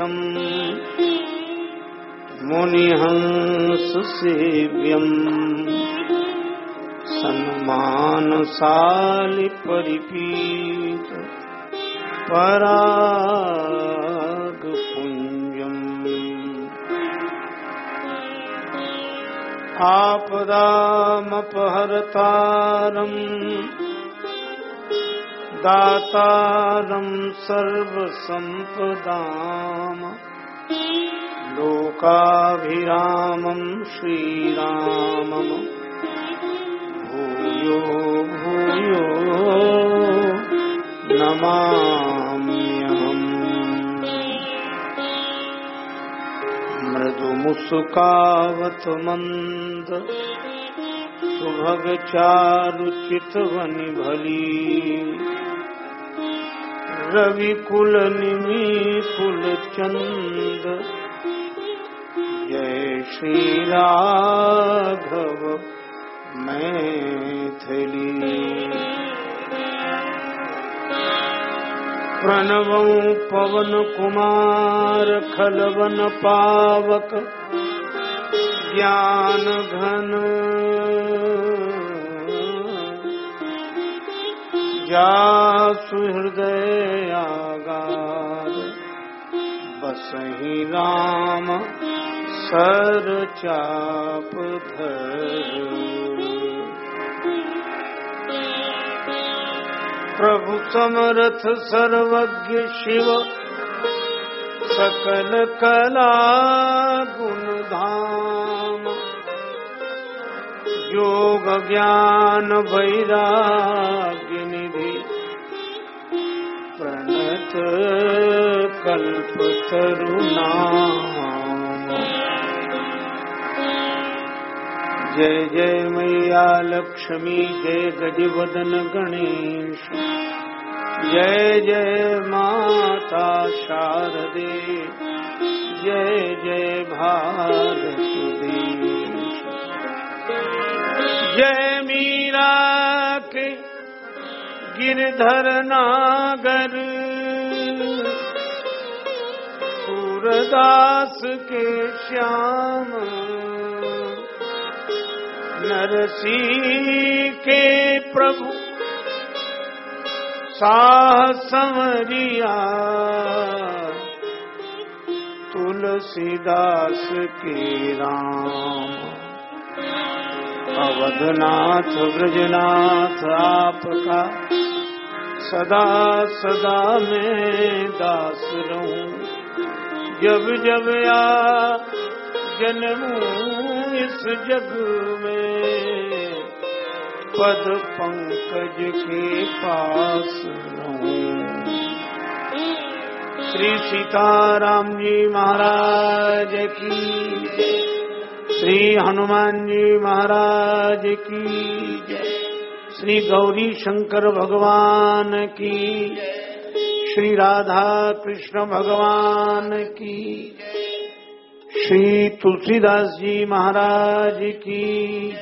प्रतापमनिशम् मुनिहंससेव्यम् सन्मानशालिपरिपीत परागपुञ्जम् आपदामपहरतारम् दातारम् सर्वसम्पदाम्। लोकाभिरामं श्रीरामम् भूयो भूयो नमाम्यहम् मृदुमुसुकावत मन्द सुभगचारुचितवनि भली रविकुल निमी कुल चंद जय श्री राघव मैथिली। प्रणव पवन कुमार खलवन पावक ज्ञान घन। जासु हृदय आगार। बसही राम, सर चाप धर। प्रभु समरथ सर्वज्ञ शिव, सकल कला गुण धाम। योग ज्ञान वैराग्य निधि, प्रणत कल्प तरुणा जय जय मैया लक्ष्मी, जय गजवदन गणेश। जय जय माता शारदे। जय जय भारत देश जय मीरा के गिरधर नागर। सूरदास के श्याम। नरसी के प्रभु। साहसमरिया। तुलसीदास के राम। अवधनाथ, ब्रजनाथ, आपका। सदा सदा मैं दास रहूँ। जब जब आ जन्मूं इस जग में, पद पंकज के पास श्री सीताराम जी महाराज की, श्री हनुमान जी महाराज की, श्री गौरी शंकर भगवान की श्री राधा कृष्ण भगवान की। श्री तुलसीदास जी महाराज की।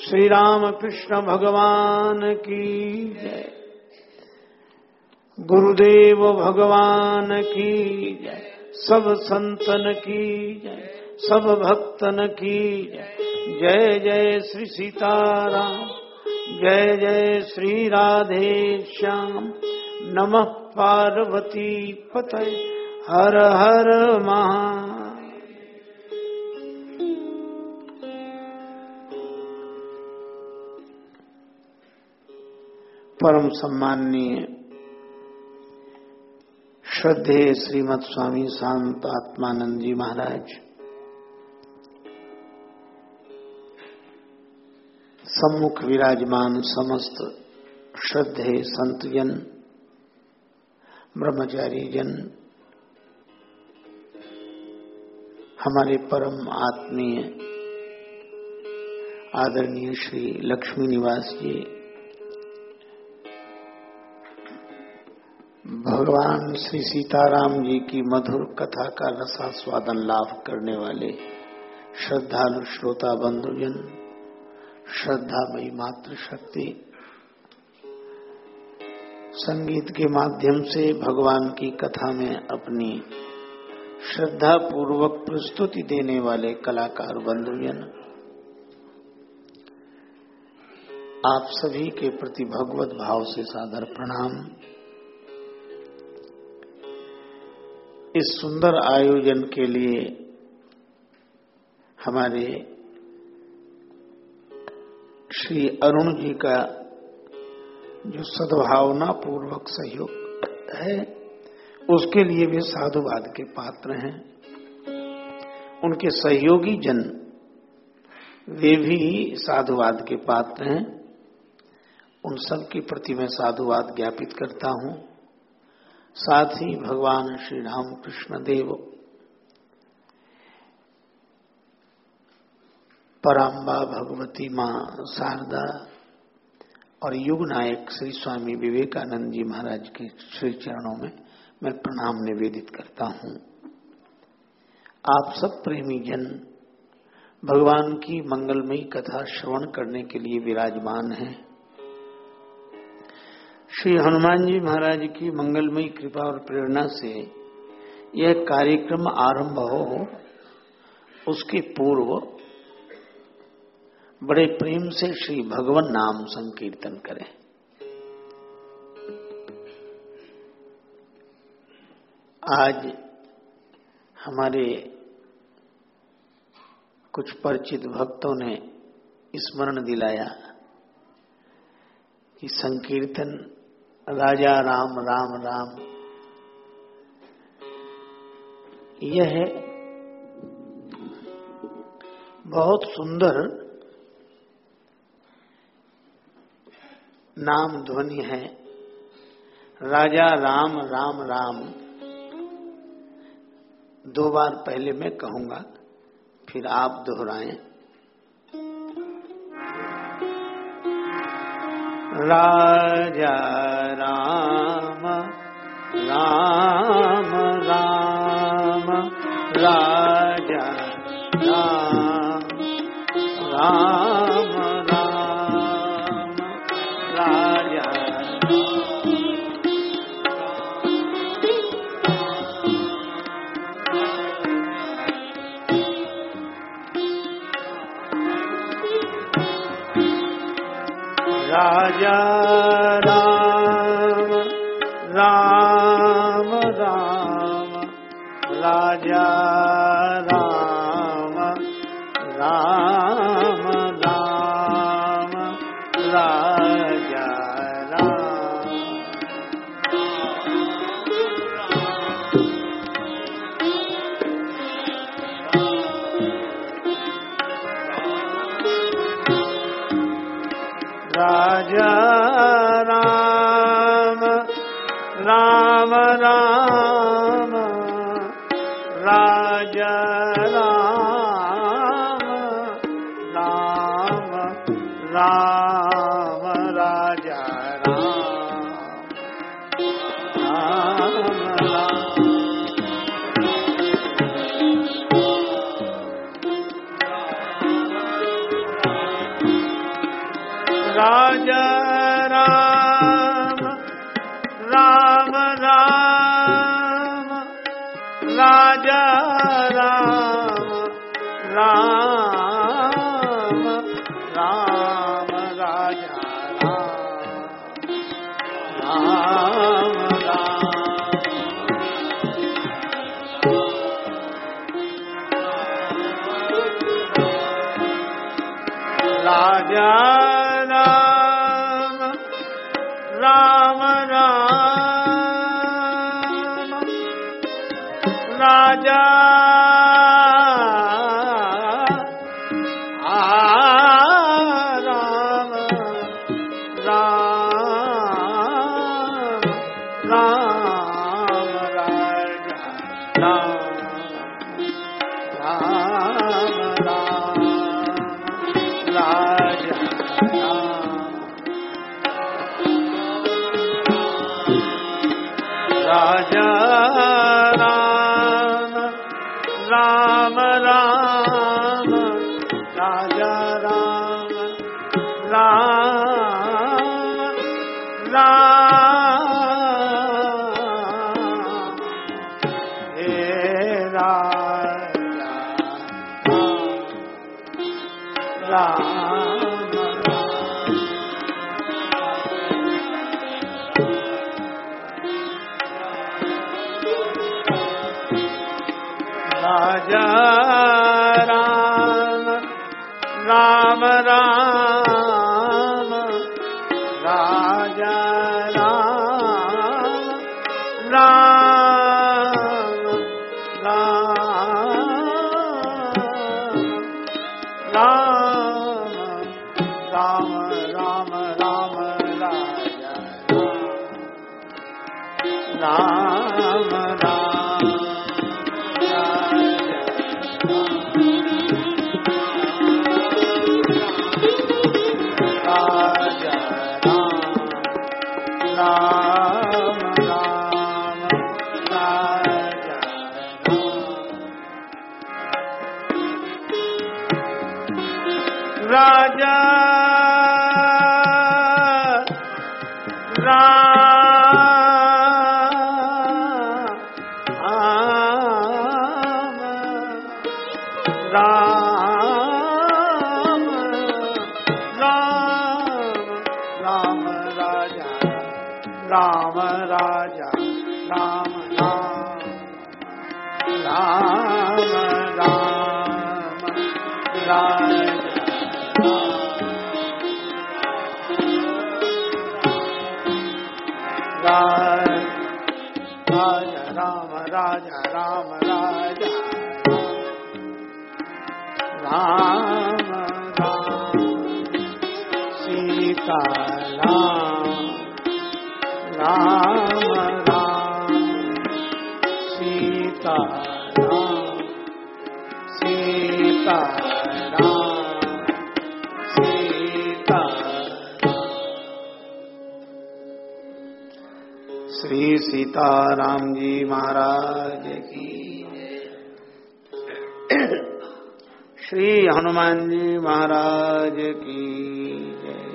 श्री राम कृष्ण भगवान की। जय गुरुदेव भगवान की। जय सब संतन की। जय सब भक्तन की। जय जय श्री सीताराम। जय जय श्री राधे श्याम। नमः पार्वती पते हर हर महा परम सम्माननीय श्रद्धे श्रीमद स्वामी शांत आत्मानंद जी महाराज। सम्मुख विराजमान समस्त श्रद्धे संतजन ब्रह्मचारी जन हमारे परम आत्मीय, आदरणीय श्री लक्ष्मी निवास जी, भगवान श्री सीताराम जी की मधुर कथा का रसास्वादन लाभ करने वाले श्रद्धालु श्रोता बंधुजन, श्रद्धामयी मातृ शक्ति संगीत के माध्यम से भगवान की कथा में अपनी श्रद्धा पूर्वक प्रस्तुति देने वाले कलाकार बंधुजन, आप सभी के प्रति भगवत भाव से सादर प्रणाम। इस सुंदर आयोजन के लिए हमारे श्री अरुण जी का जो सद्भावना पूर्वक सहयोग है, उसके लिए वे साधुवाद के पात्र हैं। उनके सहयोगी जन, वे भी साधुवाद के पात्र हैं। उन सब के प्रति मैं साधुवाद ज्ञापित करता हूँ। साथ ही भगवान श्री राम कृष्ण देव, पराम्बा भगवती माँ शारदा और युग नायक श्री स्वामी विवेकानंद जी महाराज के श्री चरणों में मैं प्रणाम निवेदित करता हूँ। आप सब प्रेमी जन, भगवान की मंगलमयी कथा श्रवण करने के लिए विराजमान हैं। श्री हनुमान जी महाराज की मंगलमयी कृपा और प्रेरणा से यह कार्यक्रम आरंभ हो, उसके पूर्व बड़े प्रेम से श्री भगवान नाम संकीर्तन करें। आज हमारे कुछ परिचित भक्तों ने स्मरण दिलाया कि संकीर्तन राजा राम राम राम। यह है बहुत सुंदर नाम ध्वनि है। राजा राम राम राम। दो बार पहले मैं कहूँगा, फिर आप दोहराएँ। राजा राम राम राम। राजा राम राम। राम राज राम राज राम राज राम राम सीता राम राम राम सीता राम सीता सीताराम जी महाराज की श्री हनुमान जी महाराज की जय।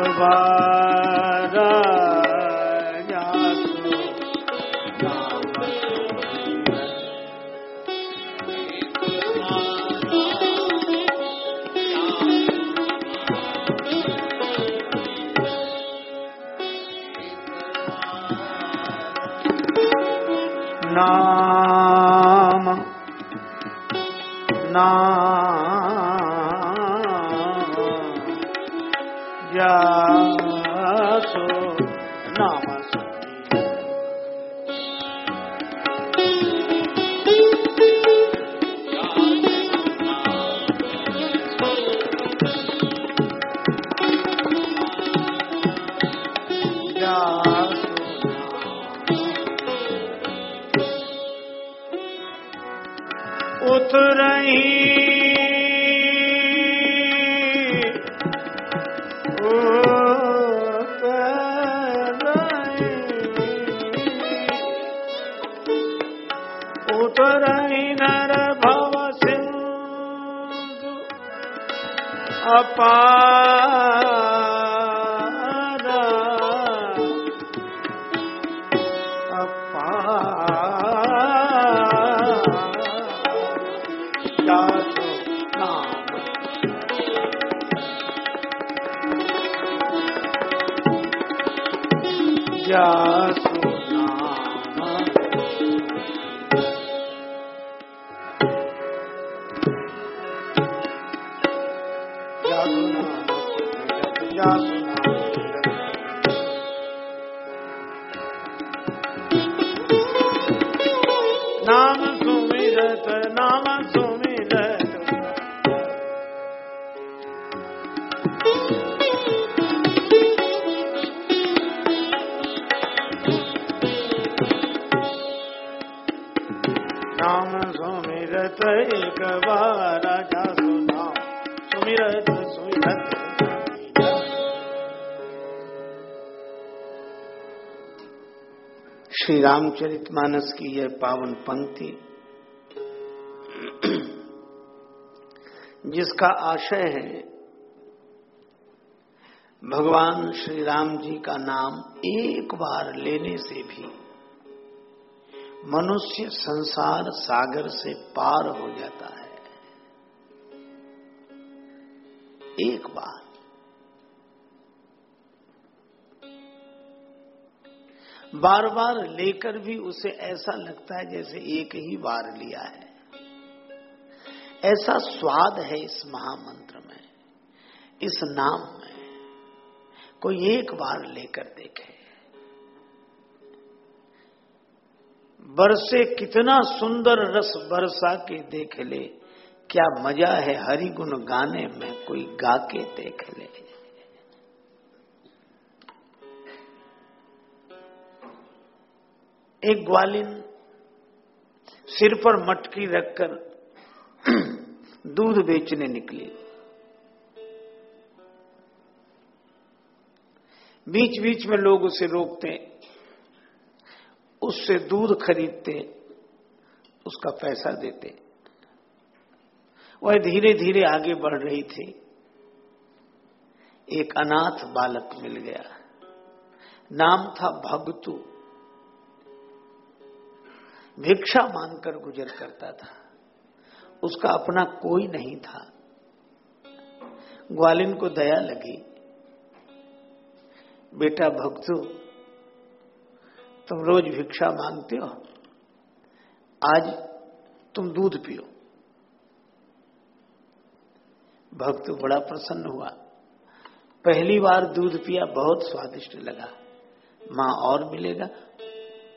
Oh. Uh -huh. रामचरितमानस की यह पावन पंक्ति, जिसका आशय है भगवान श्री राम जी का नाम एक बार लेने से भी मनुष्य संसार सागर से पार हो जाता है। एक बार। बार बार लेकर भी उसे ऐसा लगता है जैसे एक ही बार लिया है। ऐसा स्वाद है इस महामंत्र में, इस नाम में। कोई एक बार लेकर देखे। बरसे कितना सुंदर रस बरसा के देख ले, क्या मज़ा है हरि गुण गाने में कोई गा के देख ले। एक ग्वालिन सिर पर मटकी रखकर दूध बेचने निकली। बीच बीच में लोग उसे रोकते, उससे दूध खरीदते, उसका पैसा देते। वह धीरे धीरे आगे बढ़ रही थी। एक अनाथ बालक मिल गया। नाम था भगतू। भिक्षा मांगकर गुजर करता था। उसका अपना कोई नहीं था। ग्वालिन को दया लगी। बेटा, भक्तु, तुम रोज भिक्षा मांगते हो। आज तुम दूध पियो। भक्त बड़ा प्रसन्न हुआ। पहली बार दूध पिया, बहुत स्वादिष्ट लगा। माँ और मिलेगा,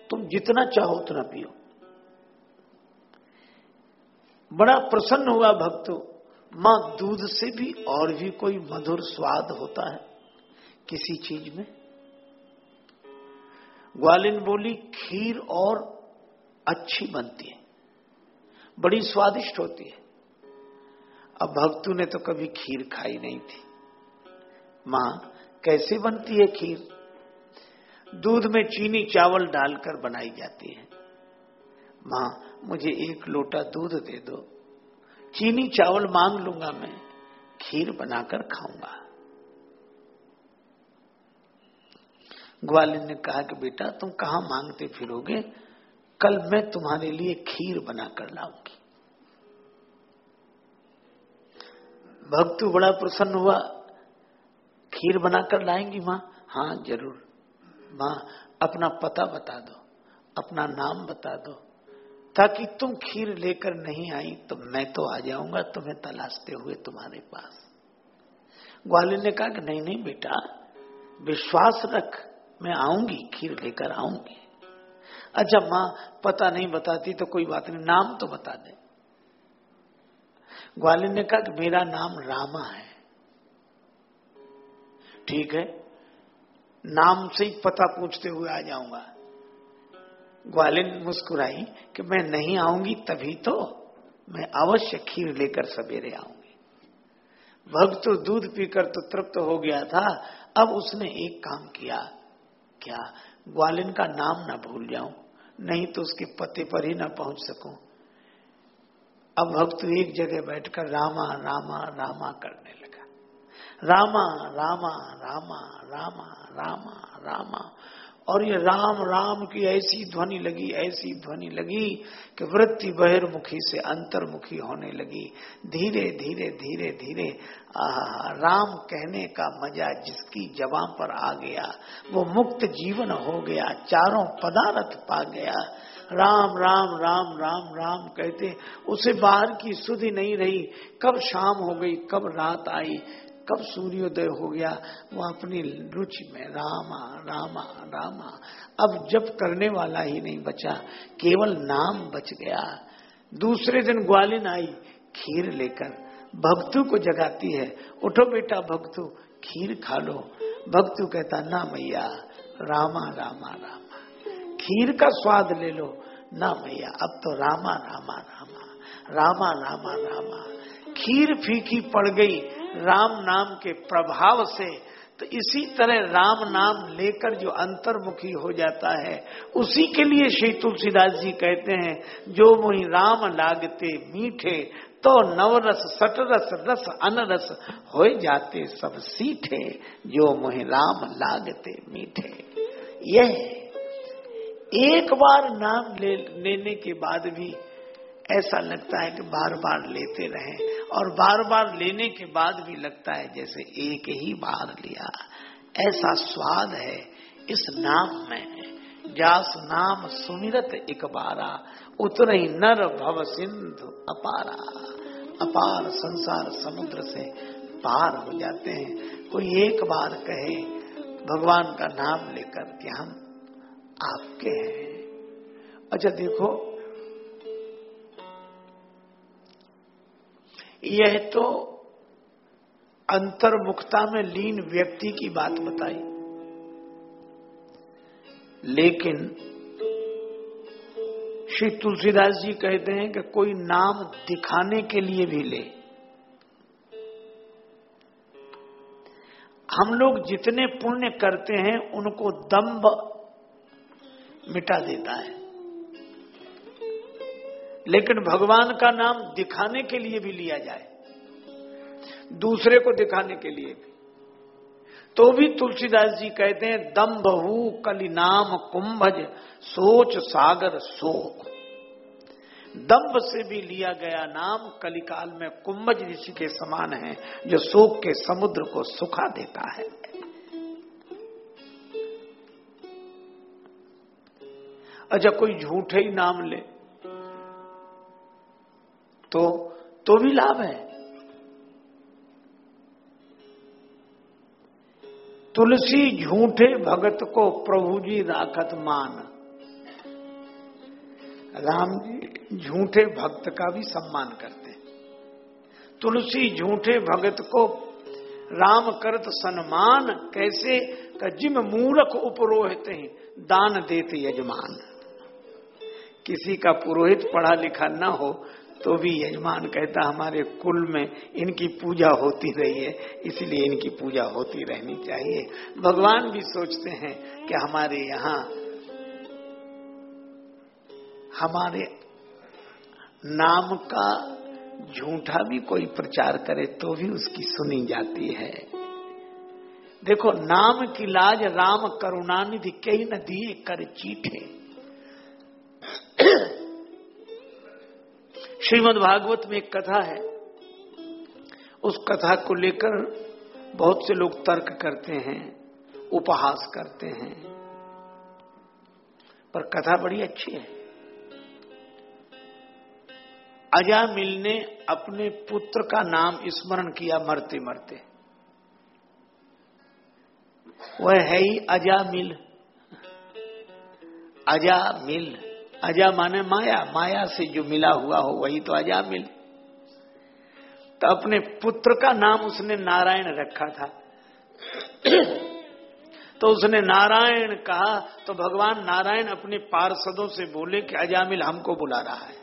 तुम जितना चाहो उतना पियो। बड़ा प्रसन्न हुआ भक्तों। माँ दूध से भी और भी कोई मधुर स्वाद होता है किसी चीज़ में। ग्वालिन बोली, खीर और अच्छी बनती है, बड़ी स्वादिष्ट होती है। अब भक्तू ने तो कभी खीर खाई नहीं थी। माँ, कैसे बनती है खीर? दूध में चीनी चावल डालकर बनाई जाती है। माँ मुझे एक लोटा दूध दे दो। चीनी चावल मांग लूँगा मैं। खीर बनाकर खाऊँगा। ग्वालिन ने कहा कि बेटा, तुम कहा मांगते फिरोगे? कल मैं तुम्हारे लिए खीर बनाकर लाऊँगी। भक्तु बड़ा प्रसन्न हुआ। खीर बनाकर लाएँगी माँ? हाँ ज़रूर। माँ, अपना पता बता दो। अपना नाम बता दो। ताकि तुम खीर लेकर नहीं आई तो मैं तो आ जाऊँगा, तुम्हें तलाशते हुए तुम्हारे पास। ग्वालिन ने कहा कि नहीं नहीं बेटा, विश्वास रख, मैं आऊँगी, खीर लेकर आऊँगी। अच्छा माँ पता नहीं बताती तो कोई बात नहीं, नाम तो बता दे। ग्वालिन ने कहा कि मेरा नाम रामा है। ठीक है, नाम से ही पता पूछते हुए आ जाऊँगा। ग्वालिन मुस्कुराई कि मैं नहीं आऊँगी, तभी तो मैं अवश्य खीर लेकर सवेरे आऊँगी। भक्त तो दूध पीकर तो तृप्त हो गया था, अब उसने एक काम किया। क्या ग्वालिन का नाम ना भूल जाऊँ, नहीं तो उसके पते पर ही ना पहुँच सकूँ। अब भक्त एक जगह बैठकर रामा रामा रामा करने लगा। रामा रामा रामा रामा रामा रामा और ये राम राम की ऐसी ध्वनि लगी, ऐसी ध्वनि लगी कि वृत्ति बहिर्मुखी से अंतर्मुखी होने लगी। धीरे धीरे धीरे धीरे राम कहने का मज़ा जिसकी जबां पर आ गया, वो मुक्त जीवन हो गया, चारों पदार्थ पा गया। राम राम राम राम राम कहते, उसे बाहर की सुधि नहीं रही। कब शाम हो गई, कब रात आई कब सूर्योदय हो गया वो अपनी रुचि में, रामा रामा रामा। अब जब करने वाला ही नहीं बचा, केवल नाम बच गया। दूसरे दिन ग्वालिन आई, खीर लेकर। भक्तु को जगाती है, उठो बेटा भक्तु, खीर खा लो। भक्तु कहता, ना मैया, रामा रामा रामा। खीर का स्वाद ले लो। ना मैया, अब तो रामा रामा रामा। रामा रामा रामा। खीर फीकी पड़ गई राम नाम के प्रभाव से तो इसी तरह राम नाम लेकर जो अंतर्मुखी हो जाता है उसी के लिए श्री तुलसीदास जी कहते हैं जो मुहि राम लागते मीठे तो नवरस सटरस रस अनरस हो जाते सब सीठे जो मुहि राम लागते मीठे। यह एक बार नाम ले, लेने के बाद भी ऐसा लगता है कि बार बार लेते रहे और बार बार लेने के बाद भी लगता है जैसे एक ही बार लिया। ऐसा स्वाद है, इस नाम में जास नाम सुमिरत एक बारा उतर ही नर भव सिंधु अपारा। अपार संसार समुद्र से पार हो जाते हैं। कोई एक बार कहे, भगवान का नाम लेकर कि हम आपके हैं। अच्छा देखो यह तो अंतर्मुखता में लीन व्यक्ति की बात बताई। लेकिन श्री तुलसीदास जी कहते हैं कि कोई नाम दिखाने के लिए भी ले। हम लोग जितने पुण्य करते हैं, उनको दम्भ मिटा देता है। लेकिन भगवान का नाम दिखाने के लिए भी लिया जाए, दूसरे को दिखाने के लिए भी। तो भी तुलसीदास जी कहते हैं, दम बहु कली नाम कुंभज, सोच सागर शोक दम्भ से भी लिया गया नाम कलिकाल में कुंभज ऋषि के समान है, जो शोक के समुद्र को सुखा देता है। अच्छा कोई झूठे ही नाम ले। तो तो भी लाभ है। तुलसी झूठे भगत को प्रभु जी राखत मान। राम जी झूठे भक्त का भी सम्मान करते तुलसी झूठे भगत को राम करत सम्मान कैसे जिम मूर्ख उपरोहित दान देते यजमान। किसी का पुरोहित पढ़ा लिखा न हो तो भी यजमान कहता, हमारे कुल में इनकी पूजा होती रही है, इसलिए इनकी पूजा होती रहनी चाहिए। भगवान भी सोचते हैं कि हमारे यहाँ, हमारे नाम का झूठा भी कोई प्रचार करे तो भी उसकी सुनी जाती है। देखो, नाम की लाज राम करुणानिधि कई न दिए कर चीठे। श्रीमद् भागवत में एक कथा है। उस कथा को लेकर बहुत से लोग तर्क करते हैं, उपहास करते हैं। पर कथा बड़ी अच्छी है। अजामिल ने अपने पुत्र का नाम स्मरण किया मरते मरते वह है ही अजामिल अजामिल अजा माने माया माया से जो मिला हुआ हो वही तो अजा मिल। तो अपने पुत्र का नाम उसने नारायण रखा था। तो उसने नारायण कहा तो भगवान नारायण अपने पार्षदों से बोले कि अजामिल हमको बुला रहा है।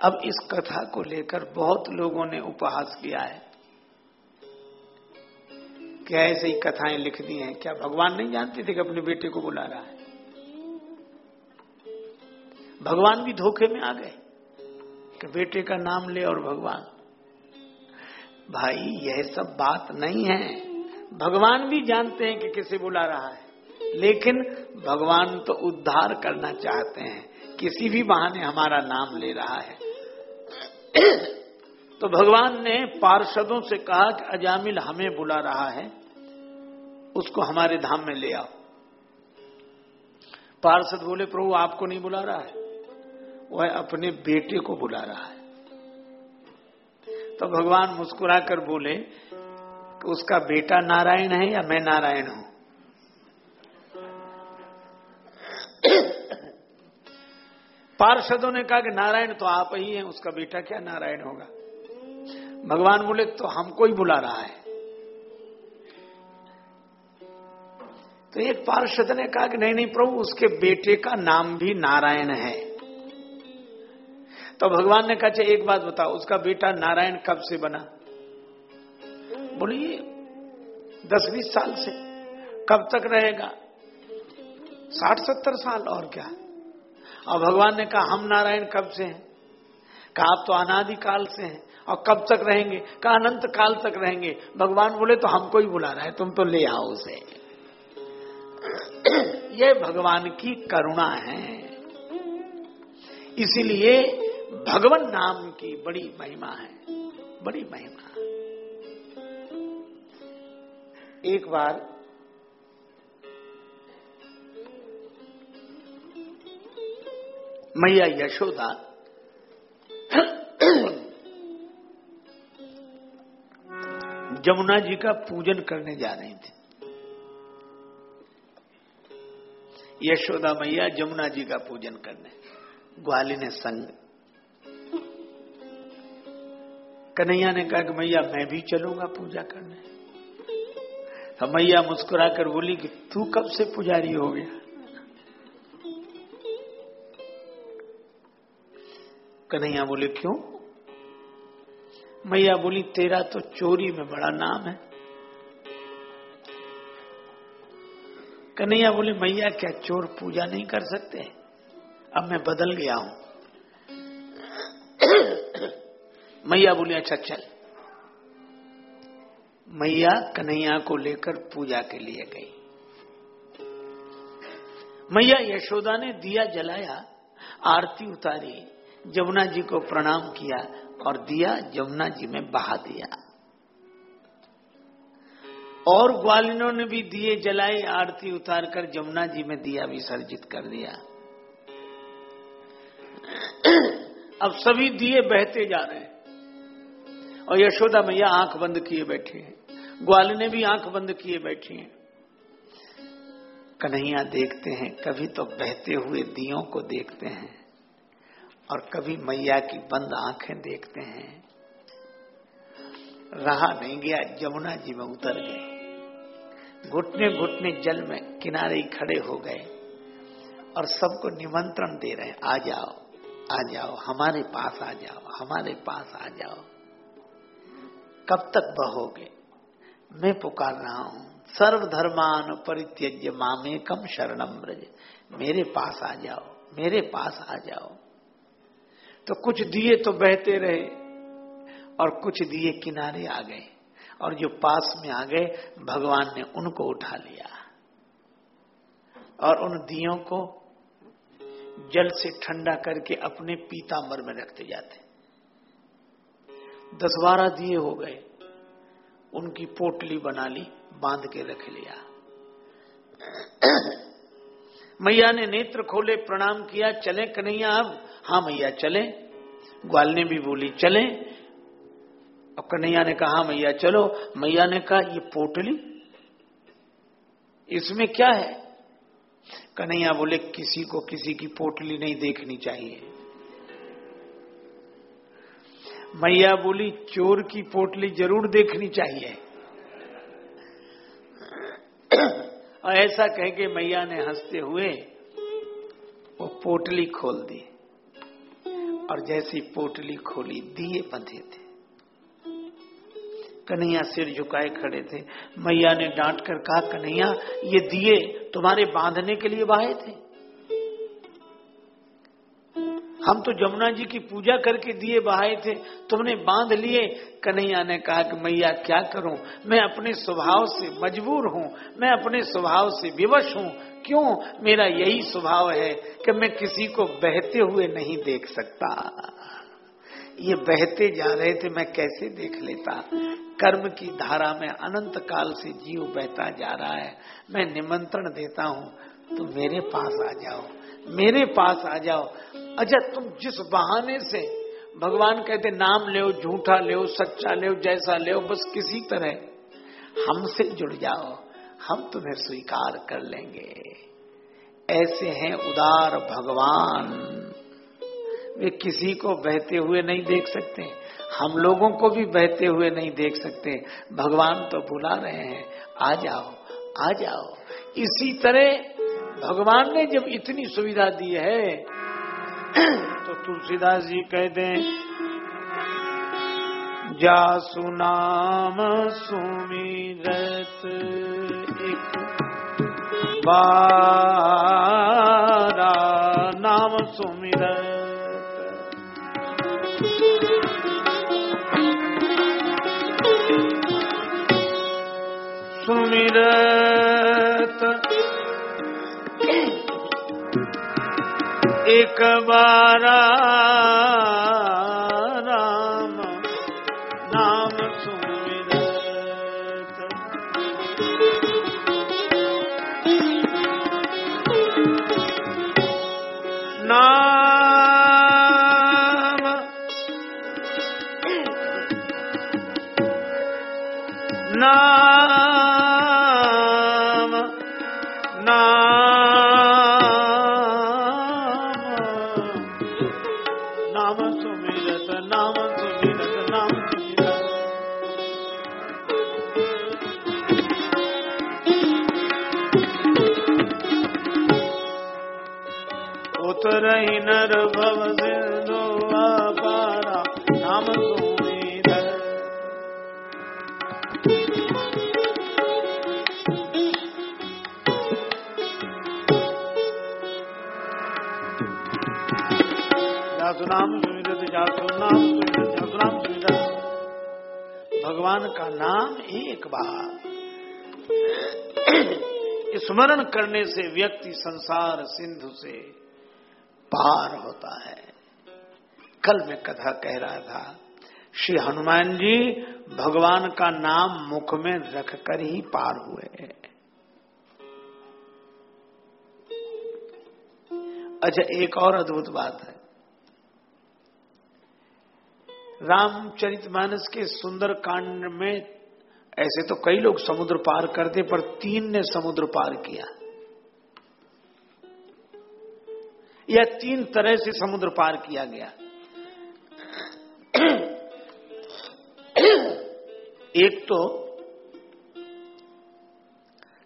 अब इस कथा को लेकर बहुत लोगों ने उपहास किया है। क्या ऐसे कथाएँ लिख दी हैं? क्या भगवान नहीं जानते थे कि अपने बेटे को बुला रहा है? भगवान भी धोखे में आ गए कि बेटे का नाम ले और भगवान। भाई, यह सब बात नहीं है। भगवान भी जानते हैं कि किसे बुला रहा है, लेकिन भगवान तो उद्धार करना चाहते हैं। किसी भी बहाने हमारा नाम ले रहा है। तो भगवान ने पार्षदों से कहा कि अजामिल हमें बुला रहा है, उसको हमारे धाम में ले आओ। पार्षद बोले, प्रभु, आपको नहीं बुला रहा है? वह अपने बेटे को बुला रहा है। तो भगवान मुस्कुराकर बोले कि उसका बेटा नारायण है या मैं नारायण हूँ? पार्षदों ने कहा कि नारायण तो आप ही हैं, उसका बेटा क्या नारायण होगा? भगवान बोले तो हमको ही बुला रहा है। तो एक पार्षद ने कहा कि, नहीं नहीं प्रभु, उसके बेटे का नाम भी नारायण है। तो भगवान ने कहा एक बात बताओ, उसका बेटा नारायण कब से बना? बोलिए दस बीस साल से। कब तक रहेगा? साठ सत्तर साल और क्या? और भगवान ने कहा, हम नारायण कब से हैं? कहा, आप तो अनादि काल से हैं, और कब तक रहेंगे? कहा, अनंत काल तक रहेंगे। भगवान बोले तो हमको ही बुला रहा है, तुम तो ले आओ उसे। ये भगवान की करुणा है। इसीलिए भगवान नाम की बड़ी महिमा है। बड़ी महिमा एक बार मैया यशोदा जमुना जी का पूजन करने जा रही थी। यशोदा मैया जमुना जी का पूजन करने। ग्वाली ने संग कन्हैया ने कहा कि मैया, मैं भी चलूँगा पूजा करने। तो मैया मुस्कुरा कर बोली कि तू कब से पुजारी हो गया? कन्हैया बोले, क्यों? मैया बोली, तेरा तो चोरी में बड़ा नाम है। कन्हैया बोले, मैया, क्या चोर पूजा नहीं कर सकते? अब मैं बदल गया हूँ। मैया बोली अच्छा चल मैया कन्हैया को लेकर पूजा के लिए गई। मैया यशोदा ने दिया जलाया, आरती उतारी, जमुना जी को प्रणाम किया और दिया जमुना जी में बहा दिया। और ग्वालिनों ने भी दिए जलाए, आरती उतार कर जमुना जी में दिया विसर्जित कर दिया। अब सभी दिए बहते जा रहे हैं। और यशोदा मैया आँख बंद किए बैठी है। ग्वाल ने भी आँख बंद किए बैठी हैं। कन्हैया देखते हैं, कभी तो बहते हुए दियों को देखते हैं और कभी मैया की बंद आँखें देखते हैं। रहा नहीं गया जमुना जी में उतर गए। घुटने घुटने जल में किनारे खड़े हो गए और सबको निमंत्रण दे रहे हैं, आ जाओ आ जाओ, हमारे पास आ जाओ, हमारे पास आ जाओ। कब तक बहोगे? मैं पुकार रहा हूँ। सर्वधर्मान परित्यज्य मामे कम शरणम ब्रज मेरे पास आ जाओ, मेरे पास आ जाओ। तो कुछ दिए तो बहते रहे और कुछ दिए किनारे आ गए। और जो पास में आ गए, भगवान ने उनको उठा लिया। और उन दियों को जल से ठंडा करके अपने पीताम्बर में रखते जाते। दस बारह दिए हो गए। उनकी पोटली बना ली, बाँध के रख लिया। मैया ने नेत्र खोले, प्रणाम किया, चले कन्हैया अब? हाँ मैया, चले। ग्वाल ने भी बोली, चले। अब कन्हैया ने कहा मैया, चलो। मैया ने कहा, ये पोटली, इसमें क्या है? कन्हैया बोले, किसी को किसी की पोटली नहीं देखनी चाहिए। मैया बोली, चोर की पोटली ज़रूर देखनी चाहिए। और ऐसा कह के मैया ने हँसते हुए वो पोटली खोल दी और जैसी पोटली खोली, दिए बंधे थे। कन्हैया सिर झुकाए खड़े थे। मैया ने डांट कर कहा, कन्हैया, ये दिए तुम्हारे बांधने के लिए बाहे थे? हम तो जमुना जी की पूजा करके दिए बहाए थे, तुमने बाँध लिए। कन्हैया ने कहा कि मैया, क्या करूँ? मैं अपने स्वभाव से मजबूर हूँ, मैं अपने स्वभाव से विवश हूँ। क्यों? मेरा यही स्वभाव है कि मैं किसी को बहते हुए नहीं देख सकता। ये बहते जा रहे थे, मैं कैसे देख लेता? कर्म की धारा में अनंत काल से जीव बहता जा रहा है। मैं निमंत्रण देता हूँ तो मेरे पास आ जाओ। मेरे पास आ जाओ। अच्छा तुम जिस बहाने से भगवान कहते, नाम ले झूठा ले सच्चा ले जैसा ले बस किसी तरह हमसे जुड़ जाओ। हम तुम्हें स्वीकार कर लेंगे। ऐसे हैं उदार भगवान। वे किसी को बहते हुए नहीं देख सकते। हम लोगों को भी बहते हुए नहीं देख सकते। भगवान तो बुला रहे हैं, आ जाओ आ जाओ। इसी तरह भगवान ने जब इतनी सुविधा दी है तो तुलसीदास जी कहते हैं जा सुनाम सुमिरत एक बारा नाम सुमिरत सुमिरत एक बारा भगवान का नाम एक बार। स्मरण करने से व्यक्ति संसार सिंधु से पार होता है। कल मैं कथा कह रहा था, श्री हनुमान जी भगवान का नाम मुख में रखकर ही पार हुए अच्छा एक और अद्भुत बात है। रामचरितमानस के सुंदर कांड में ऐसे तो कई लोग समुद्र पार करते पर तीन ने समुद्र पार किया। या तीन तरह से समुद्र पार किया गया। एक तो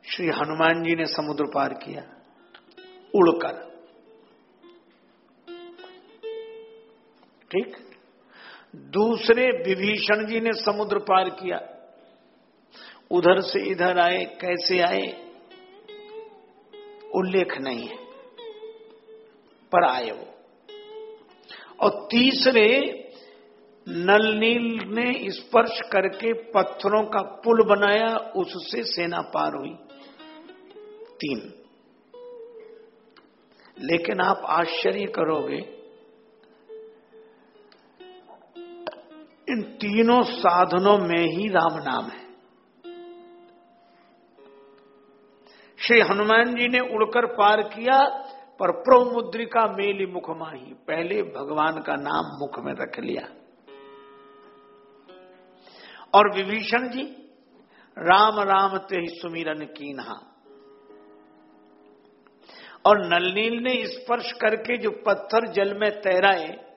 श्री हनुमान जी ने समुद्र पार किया, उड़कर। ठीक? दूसरे विभीषण जी ने समुद्र पार किया। उधर से इधर आए, कैसे आए? उल्लेख नहीं है, पर आए वो। और तीसरे नल नील ने स्पर्श करके पत्थरों का पुल बनाया, उससे सेना पार हुई। तीन। लेकिन आप आश्चर्य करोगे इन तीनों साधनों में ही राम नाम है। श्री हनुमान जी ने उड़कर पार किया, पर प्रोमुद्रिका मेली मुख माही। पहले भगवान का नाम मुख में रख लिया। और विभीषण जी, राम राम ते ही सुमिरन कीन्हा। और नलनील ने स्पर्श करके जो पत्थर जल में तैराए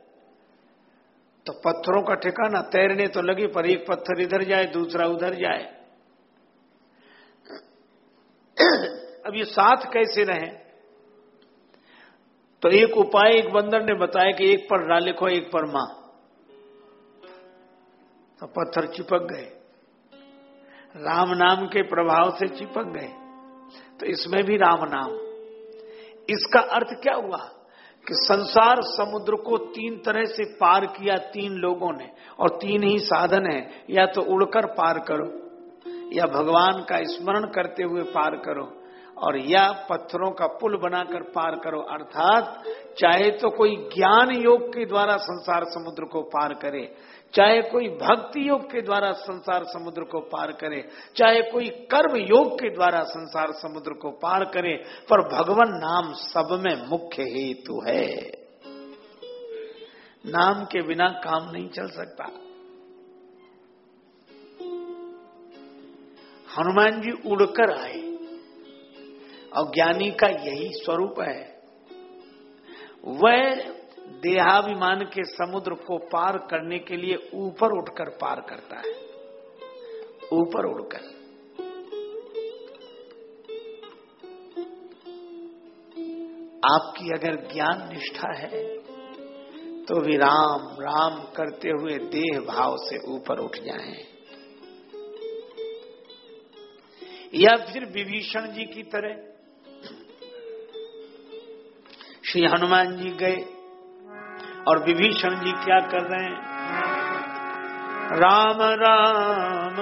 तो पत्थरों का ठिकाना तैरने तो लगे, पर एक पत्थर इधर जाए, दूसरा उधर जाए। अब ये साथ कैसे रहे? तो एक उपाय एक बंदर ने बताया कि एक पर रा लिखो एक पर माँ। तो पत्थर चिपक गए। राम नाम के प्रभाव से चिपक गए। तो इसमें भी राम नाम। इसका अर्थ क्या हुआ? कि संसार समुद्र को तीन तरह से पार किया तीन लोगों ने, और तीन ही साधन है। या तो उड़कर पार करो, या भगवान का स्मरण करते हुए पार करो, और या पत्थरों का पुल बनाकर पार करो। अर्थात, चाहे तो कोई ज्ञान योग के द्वारा संसार समुद्र को पार करे चाहे कोई भक्ति योग के द्वारा संसार समुद्र को पार करे, चाहे कोई कर्म योग के द्वारा संसार समुद्र को पार करे, पर भगवान नाम सब में मुख्य हेतु है। नाम के बिना काम नहीं चल सकता। हनुमान जी उड़कर आए, और ज्ञानी का यही स्वरूप है। वह देहाभिमान के समुद्र को पार करने के लिए ऊपर उठकर पार करता है। ऊपर उड़कर आपकी अगर ज्ञान निष्ठा है तो भी राम राम करते हुए देह भाव से ऊपर उठ जाए। या फिर विभीषण जी की तरह, श्री हनुमान जी गए और विभीषण जी क्या कर रहे हैं? राम राम,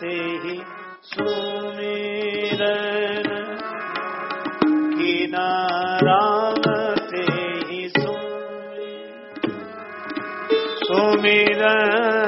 ते ही सुमेरन। की राम, ते ही सुमिरन।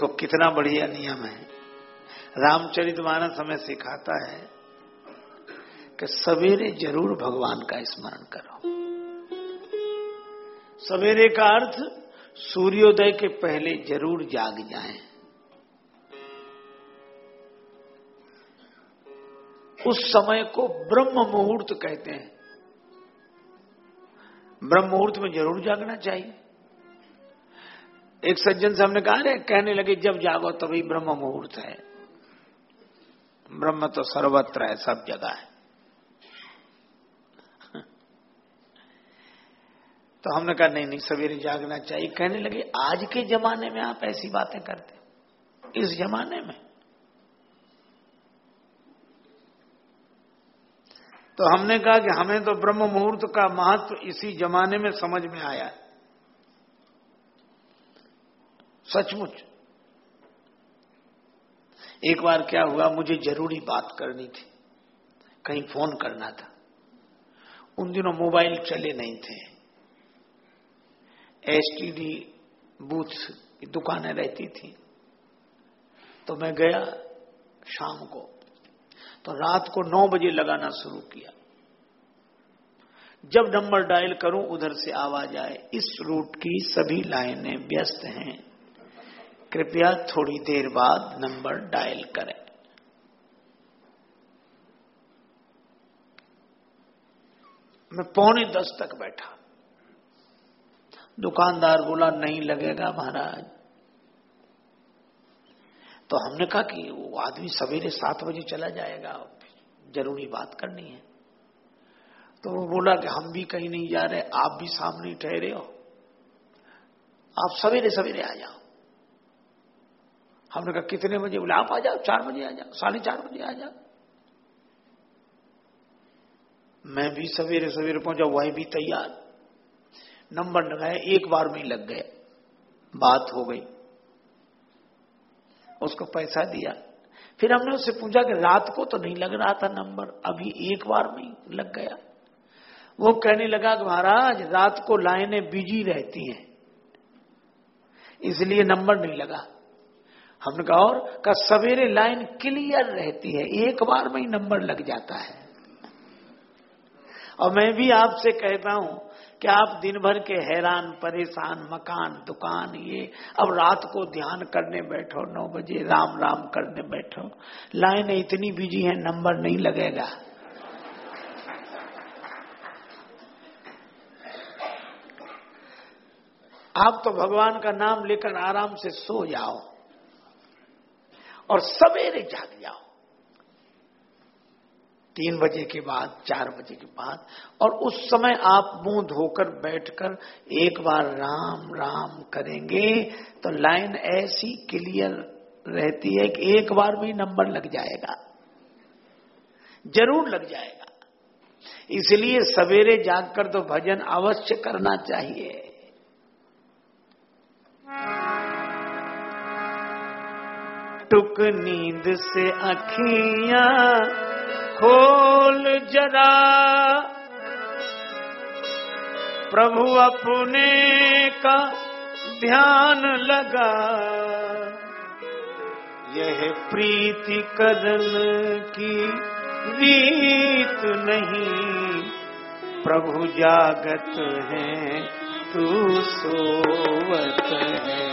देखो कितना बढ़िया नियम है। रामचरित मानस हमें सिखाता है कि सवेरे ज़रूर भगवान का स्मरण करो। सवेरे का अर्थ, सूर्योदय के पहले ज़रूर जाग जाएँ। उस समय को ब्रह्म मुहूर्त कहते हैं। ब्रह्म मुहूर्त में ज़रूर जागना चाहिए। एक सज्जन से हमने कहा कहने लगे, जब जागो, तभी ब्रह्म मुहूर्त है। ब्रह्म तो सर्वत्र है, सब जगह है। तो हमने कहा, नहीं नहीं, सवेरे जागना चाहिए। कहने लगे, आज के जमाने में आप ऐसी बातें करते इस जमाने में। तो हमने कहा कि हमें तो ब्रह्म मुहूर्त का महत्व इसी जमाने में समझ में आया है। सचमुच। एक बार क्या हुआ, मुझे ज़रूरी बात करनी थी। कहीं फ़ोन करना था। उन दिनों मोबाइल चले नहीं थे। एसटीडी बूथ की दुकानें रहती थी। तो मैं गया शाम को। तो रात को नौ बजे लगाना शुरू किया। जब नंबर डायल करूँ, उधर से आवाज़ आए, इस रूट की सभी लाइनें व्यस्त हैं। कृपया थोड़ी देर बाद नंबर डायल करें। मैं पौने दस तक बैठा। दुकानदार बोला, नहीं लगेगा महाराज। तो हमने कहा कि वो आदमी सवेरे सात बजे चला जाएगा, ज़रूरी बात करनी है। तो वो बोला कि हम भी कहीं नहीं जा रहे, आप भी सामने ठहरे हो। आप सवेरे सवेरे आ जाओ। हमने कहा, कितने बजे? बोले, आप आ जाओ, चार बजे आ जाओ, साढ़े चार बजे आ जाओ। मैं भी सवेरे सवेरे पहुँचा वह भी तैयार। नंबर लगाया, एक बार में ही लग गए बात हो गई। उसको पैसा दिया। फिर हमने उससे पूछा कि रात को तो नहीं लग रहा था नंबर, अभी एक बार में ही लग गया। वो कहने लगा कि महाराज, रात को लाइनें बिज़ी रहती हैं, इसलिए नंबर नहीं लगा। हमने कहा, और का सवेरे लाइन क्लियर रहती है, एक बार में ही नंबर लग जाता है। और मैं भी आपसे कहता हूँ कि आप दिन भर के हैरान, परेशान, मकान, दुकान, ये अब रात को ध्यान करने बैठो, नौ बजे राम राम करने बैठो। लाइन इतनी बिज़ी है, नंबर नहीं लगेगा। आप तो भगवान का नाम लेकर आराम से सो जाओ। और सवेरे जाग जाओ। तीन बजे के बाद, चार बजे के बाद, और उस समय आप मुँह धोकर बैठकर एक बार राम राम करेंगे तो लाइन ऐसी क्लियर रहती है कि एक बार भी नंबर लग जाएगा। ज़रूर लग जाएगा। इसलिए सवेरे जागकर तो भजन अवश्य करना चाहिए। टुक नींद से अखियाँ खोल जरा। प्रभु अपने का ध्यान लगा। यह प्रीति करन की रीत नहीं। प्रभु जागत है, तू सोवत है।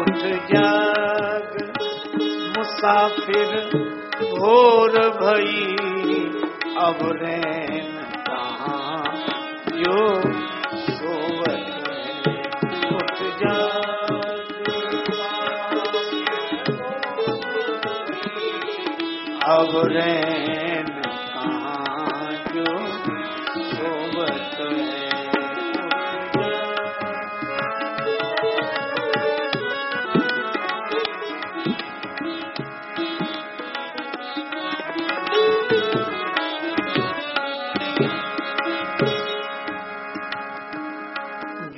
उठ जाग। मुसाफिर भोर भई अब रैन जो। अब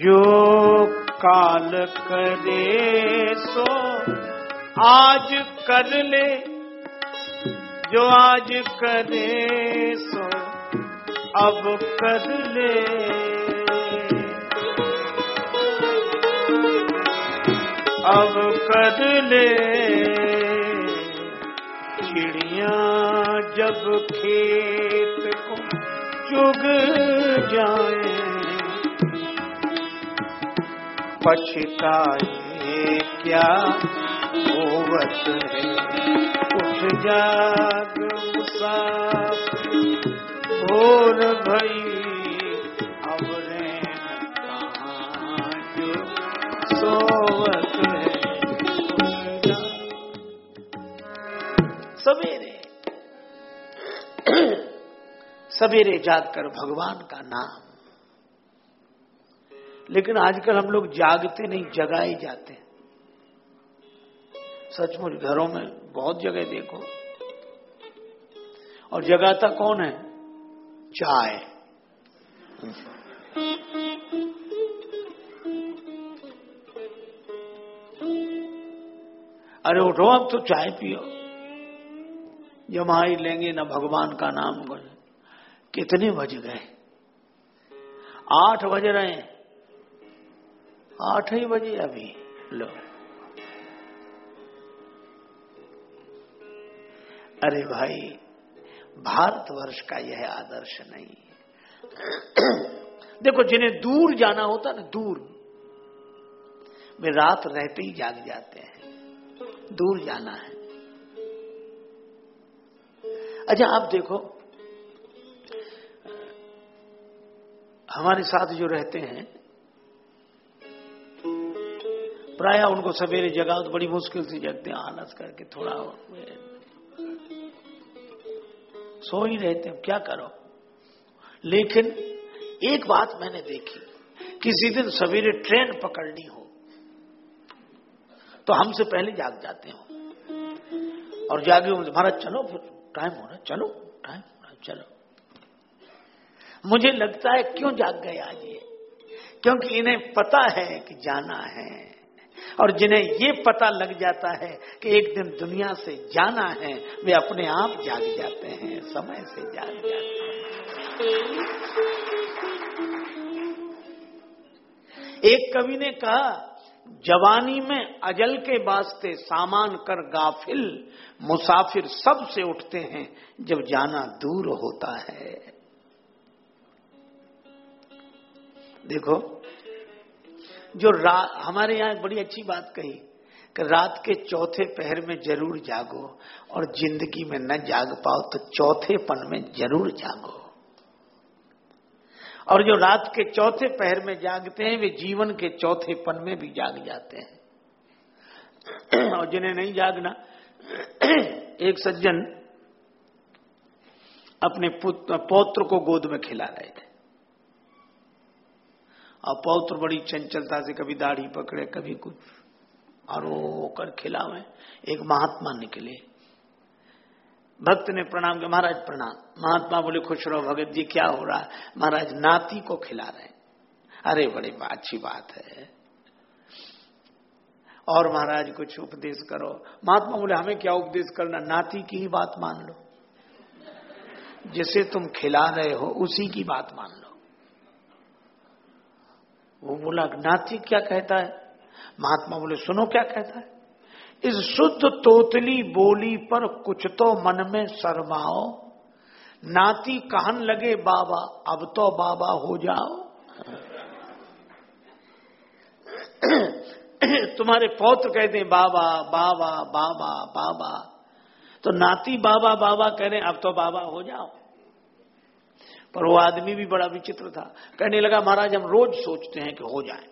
जो काल करे सो आज कर ले, जो आज करे सो अब कर ले। अब कर ले। चिड़िया जब खेत को चुग जाए पछताए क्या? होवत है उठ जाग भोर भई कहाँ जो सोवत है? सवेरे सवेरे जागकर भगवान का नाम लेकिन आजकल हम लोग जागते नहीं जगाए जाते सचमुच घरों में बहुत जगह देखो। और जगाता कौन है? चाय। अरे उठो अब तो चाय पियो। जमाई लेंगे ना भगवान का नाम कितने बज गए? आठ बज रहे हैं। आठ ही बजे अभी। लो। अरे भाई, भारतवर्ष का यह आदर्श नहीं देखो, जिन्हें दूर जाना होता ना, दूर। वे रात रहते ही जाग जाते हैं। दूर जाना है। अच्छा आप देखो, हमारे साथ जो रहते हैं प्राय उनको सवेरे जगाओ तो बड़ी मुश्किल से जगते हैं, आलस करके थोड़ा सो ही रहते हैं क्या करो? लेकिन एक बात मैंने देखी, किसी दिन सवेरे ट्रेन पकड़नी हो तो हमसे पहले जाग जाते हो। और जागे महाराज, चलो, फिर टाइम हो रहा चलो टाइम हो रहा चलो। मुझे लगता है क्यों जाग गए आज ये? क्योंकि इन्हें पता है कि जाना है। और जिन्हें ये पता लग जाता है कि एक दिन दुनिया से जाना है, वे अपने आप जाग जाते हैं, समय से जाग जाते हैं। एक कवि ने कहा, जवानी में अजल के वास्ते सामान कर गाफिल मुसाफिर सबसे उठते हैं जब जाना दूर होता है। देखो जो हमारे यहाँ बड़ी अच्छी बात कही कि रात के चौथे पहर में ज़रूर जागो और ज़िंदगी में न जाग पाओ तो चौथे पन में ज़रूर जागो। और जो रात के चौथे पहर में जागते हैं, वे जीवन के चौथे पन में भी जाग जाते हैं। और जिन्हें नहीं जागना, एक सज्जन अपने पौत्र को गोद में खिला रहे थे। और पौत्र बड़ी चंचलता से कभी दाढ़ी पकड़े, कभी कुछ। और वो कर खिलावे। एक महात्मा निकले। भक्त ने प्रणाम किया, महाराज, प्रणाम। महात्मा बोले, खुश रहो, भगत जी, क्या हो रहा है? महाराज, नाती को खिला रहे अरे, बड़ी अच्छी बात है। और महाराज, कुछ उपदेश करो। महात्मा बोले, हमें क्या उपदेश करना? नाती की ही बात मान लो। जिसे तुम खिला रहे हो, उसी की बात मान लो। वो बोला नाती क्या कहता है? महात्मा बोले, सुनो क्या कहता है। इस शुद्ध तोतली बोली पर कुछ तो मन में शर्माओ। नाती कहन लगे, बाबा, अब तो बाबा हो जाओ। तुम्हारे पौत्र कहते बाबा बाबा बाबा बाबा। तो नाती, बाबा बाबा कह रहे अब तो बाबा हो जाओ। पर वो आदमी भी बड़ा विचित्र था। कहने लगा, महाराज, हम रोज सोचते हैं कि हो जाए।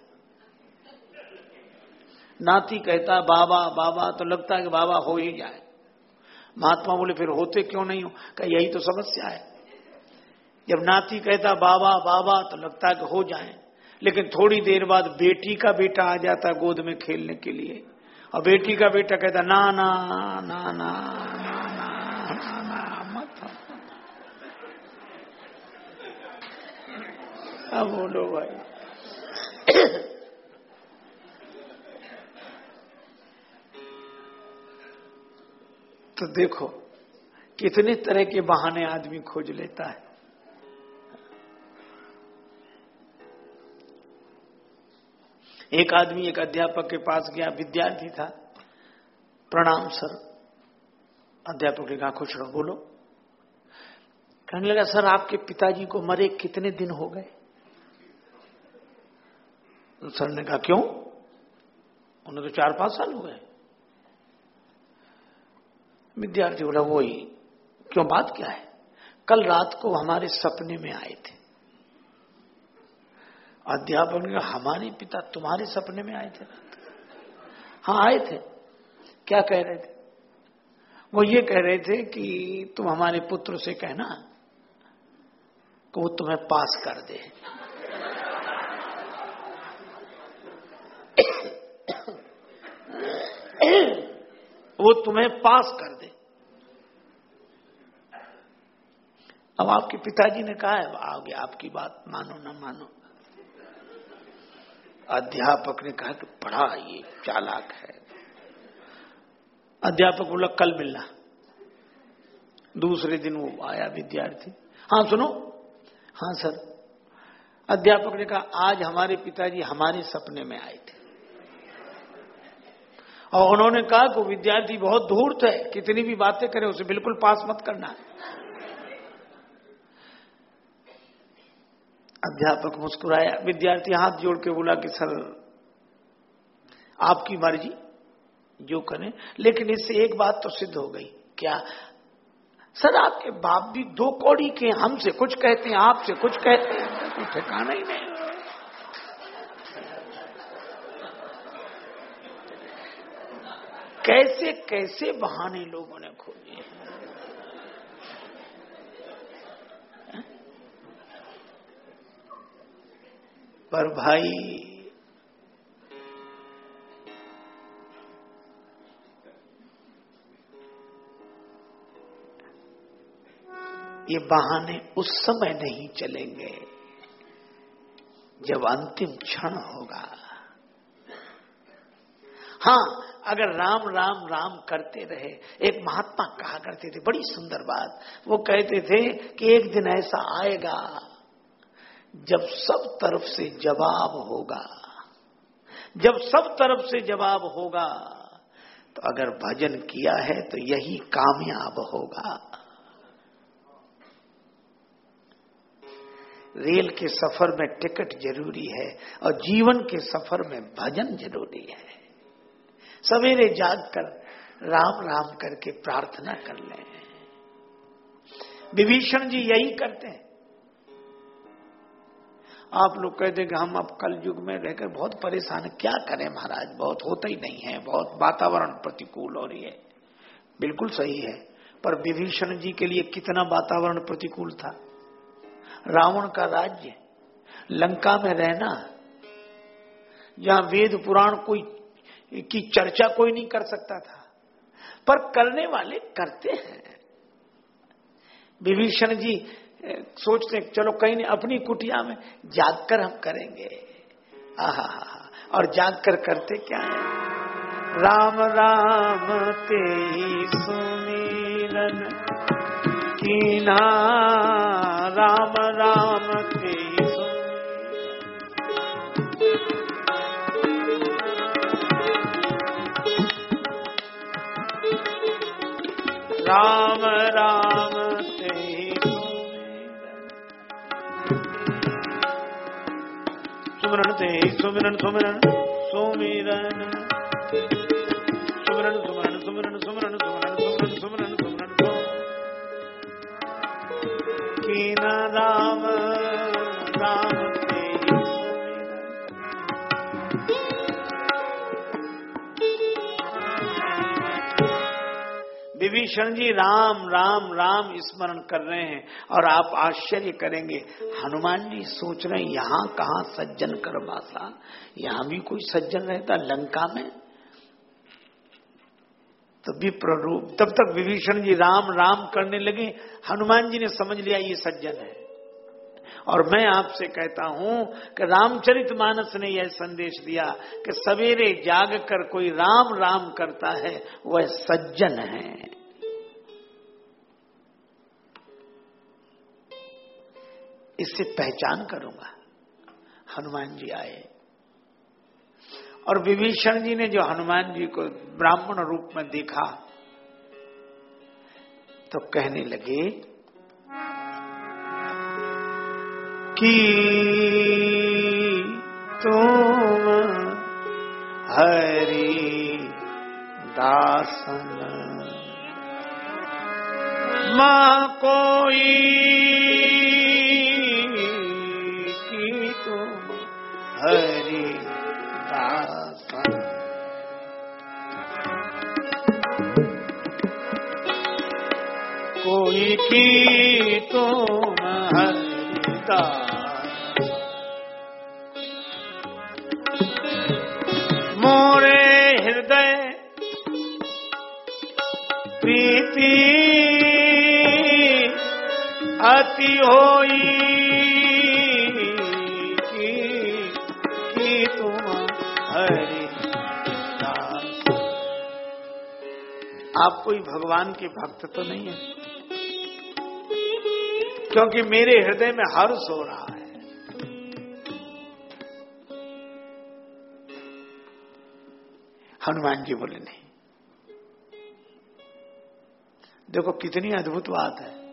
नाती कहता, बाबा बाबा तो लगता है कि बाबा हो ही जाए। महात्मा बोले, फिर होते क्यों नहीं हो? कहा, यही तो समस्या है। जब नाती कहता, बाबा बाबा तो लगता है कि हो जाए। लेकिन थोड़ी देर बाद बेटी का बेटा आ जाता गोद में खेलने के लिए। और बेटी का बेटा कहता, ना ना ना ना ना ना ना मत अब बोलो भाई। तो देखो, कितने तरह के बहाने आदमी खोज लेता है। एक आदमी एक अध्यापक के पास गया, विद्यार्थी था। प्रणाम, सर। अध्यापक ने कहा, खुश रहो, बोलो। कहने लगा, सर, आपके पिताजी को मरे कितने दिन हो गए? सर ने कहा, क्यों? उन्हें तो चार पाँच साल हो. गए विद्यार्थी बोला, वही, क्यों, बात क्या है? कल रात को हमारे सपने में आए थे। अध्यापक ने हमारे पिता तुम्हारे सपने में आए थे रात हाँ आए थे। क्या कह रहे थे? वो ये कह रहे थे कि तुम हमारे पुत्र से कहना कि वो तुम्हें पास कर दे। वो तुम्हें पास कर दे। अब आपके पिताजी ने कहा है आगे आपकी बात मानो ना मानो। अध्यापक ने कहा कि पढ़ा ये चालाक है। अध्यापक बोला, कल मिलना। दूसरे दिन वो आया विद्यार्थी। हाँ सुनो। हाँ सर। अध्यापक ने कहा, आज हमारे पिताजी हमारे सपने में आए थे। और उन्होंने कहा कि विद्यार्थी बहुत धूर्त है कितनी भी बातें करे, उसे बिल्कुल पास मत करना है। अध्यापक मुस्कुराया, विद्यार्थी हाथ जोड़ के बोला कि, सर, आपकी मर्ज़ी, जो करें, लेकिन इससे एक बात तो सिद्ध हो गई, क्या सर, आपके बाप भी दो कौड़ी के हमसे कुछ कहते हैं, आपसे कुछ कहते हैं ठिकाना ही नहीं कैसे कैसे बहाने लोगों ने खोजे पर भाई, ये बहाने उस समय नहीं चलेंगे जब अंतिम क्षण होगा। हाँ अगर राम राम राम करते रहे, एक महात्मा कहा करते थे, बड़ी सुंदर बात। वो कहते थे कि एक दिन ऐसा आएगा, जब सब तरफ़ से जवाब होगा। जब सब तरफ़ से जवाब होगा तो अगर भजन किया है तो यही कामयाब होगा। रेल के सफ़र में टिकट ज़रूरी है, और जीवन के सफ़र में भजन ज़रूरी है। सवेरे जाग कर राम राम करके प्रार्थना कर ले। विभीषण जी यही करते हैं। आप लोग कहते कि हम अब कल युग में रहकर बहुत परेशान क्या करें महाराज? बहुत होता ही नहीं है, बहुत वातावरण प्रतिकूल हो रही है। बिल्कुल सही है, पर विभीषण जी के लिए कितना वातावरण प्रतिकूल था। रावण का राज्य, लंका में रहना, जहाँ वेद पुराण कोई की चर्चा कोई नहीं कर सकता था। पर करने वाले करते हैं। विभीषण जी सोचते चलो कहीं नहीं, अपनी कुटिया में जागकर हम करेंगे। आहा और जागकर करते क्या है? राम राम ते सुमीरन कीना, राम राम। राम राम सुमरन ते सुमिरन सुमिरन। सुमिरन, सुमरन सुमरन सुमरन सुमरन सुमरन सुमरन सुमरन सुमरन। कीन राम विभीषण जी, राम राम राम स्मरण कर रहे हैं और आप आश्चर्य करेंगे। हनुमान जी सोच रहे हैं, यहाँ कहा सज्जन कर बासा? यहाँ भी कोई सज्जन रहता लंका में? तो विप्ररूप तब तक विभीषण जी राम राम करने लगे। हनुमान जी ने समझ लिया, ये सज्जन है। और मैं आपसे कहता हूँ कि रामचरित मानस ने यह संदेश दिया कि सवेरे जाग कर कोई राम राम करता है, वह सज्जन है। इससे पहचान करूँगा। हनुमान जी आए। और विभीषण जी ने जो हनुमान जी को ब्राह्मण रूप में देखा तो कहने लगे, कि तुम हरि दासन। माँ कोई कोई की तुम हरि मोरे हृदय प्रीति अति होई तुम। आप कोई भगवान के भक्त तो नहीं है क्योंकि मेरे हृदय में हर्ष हो रहा है। हनुमान जी बोले, नहीं। देखो, कितनी अद्भुत बात है।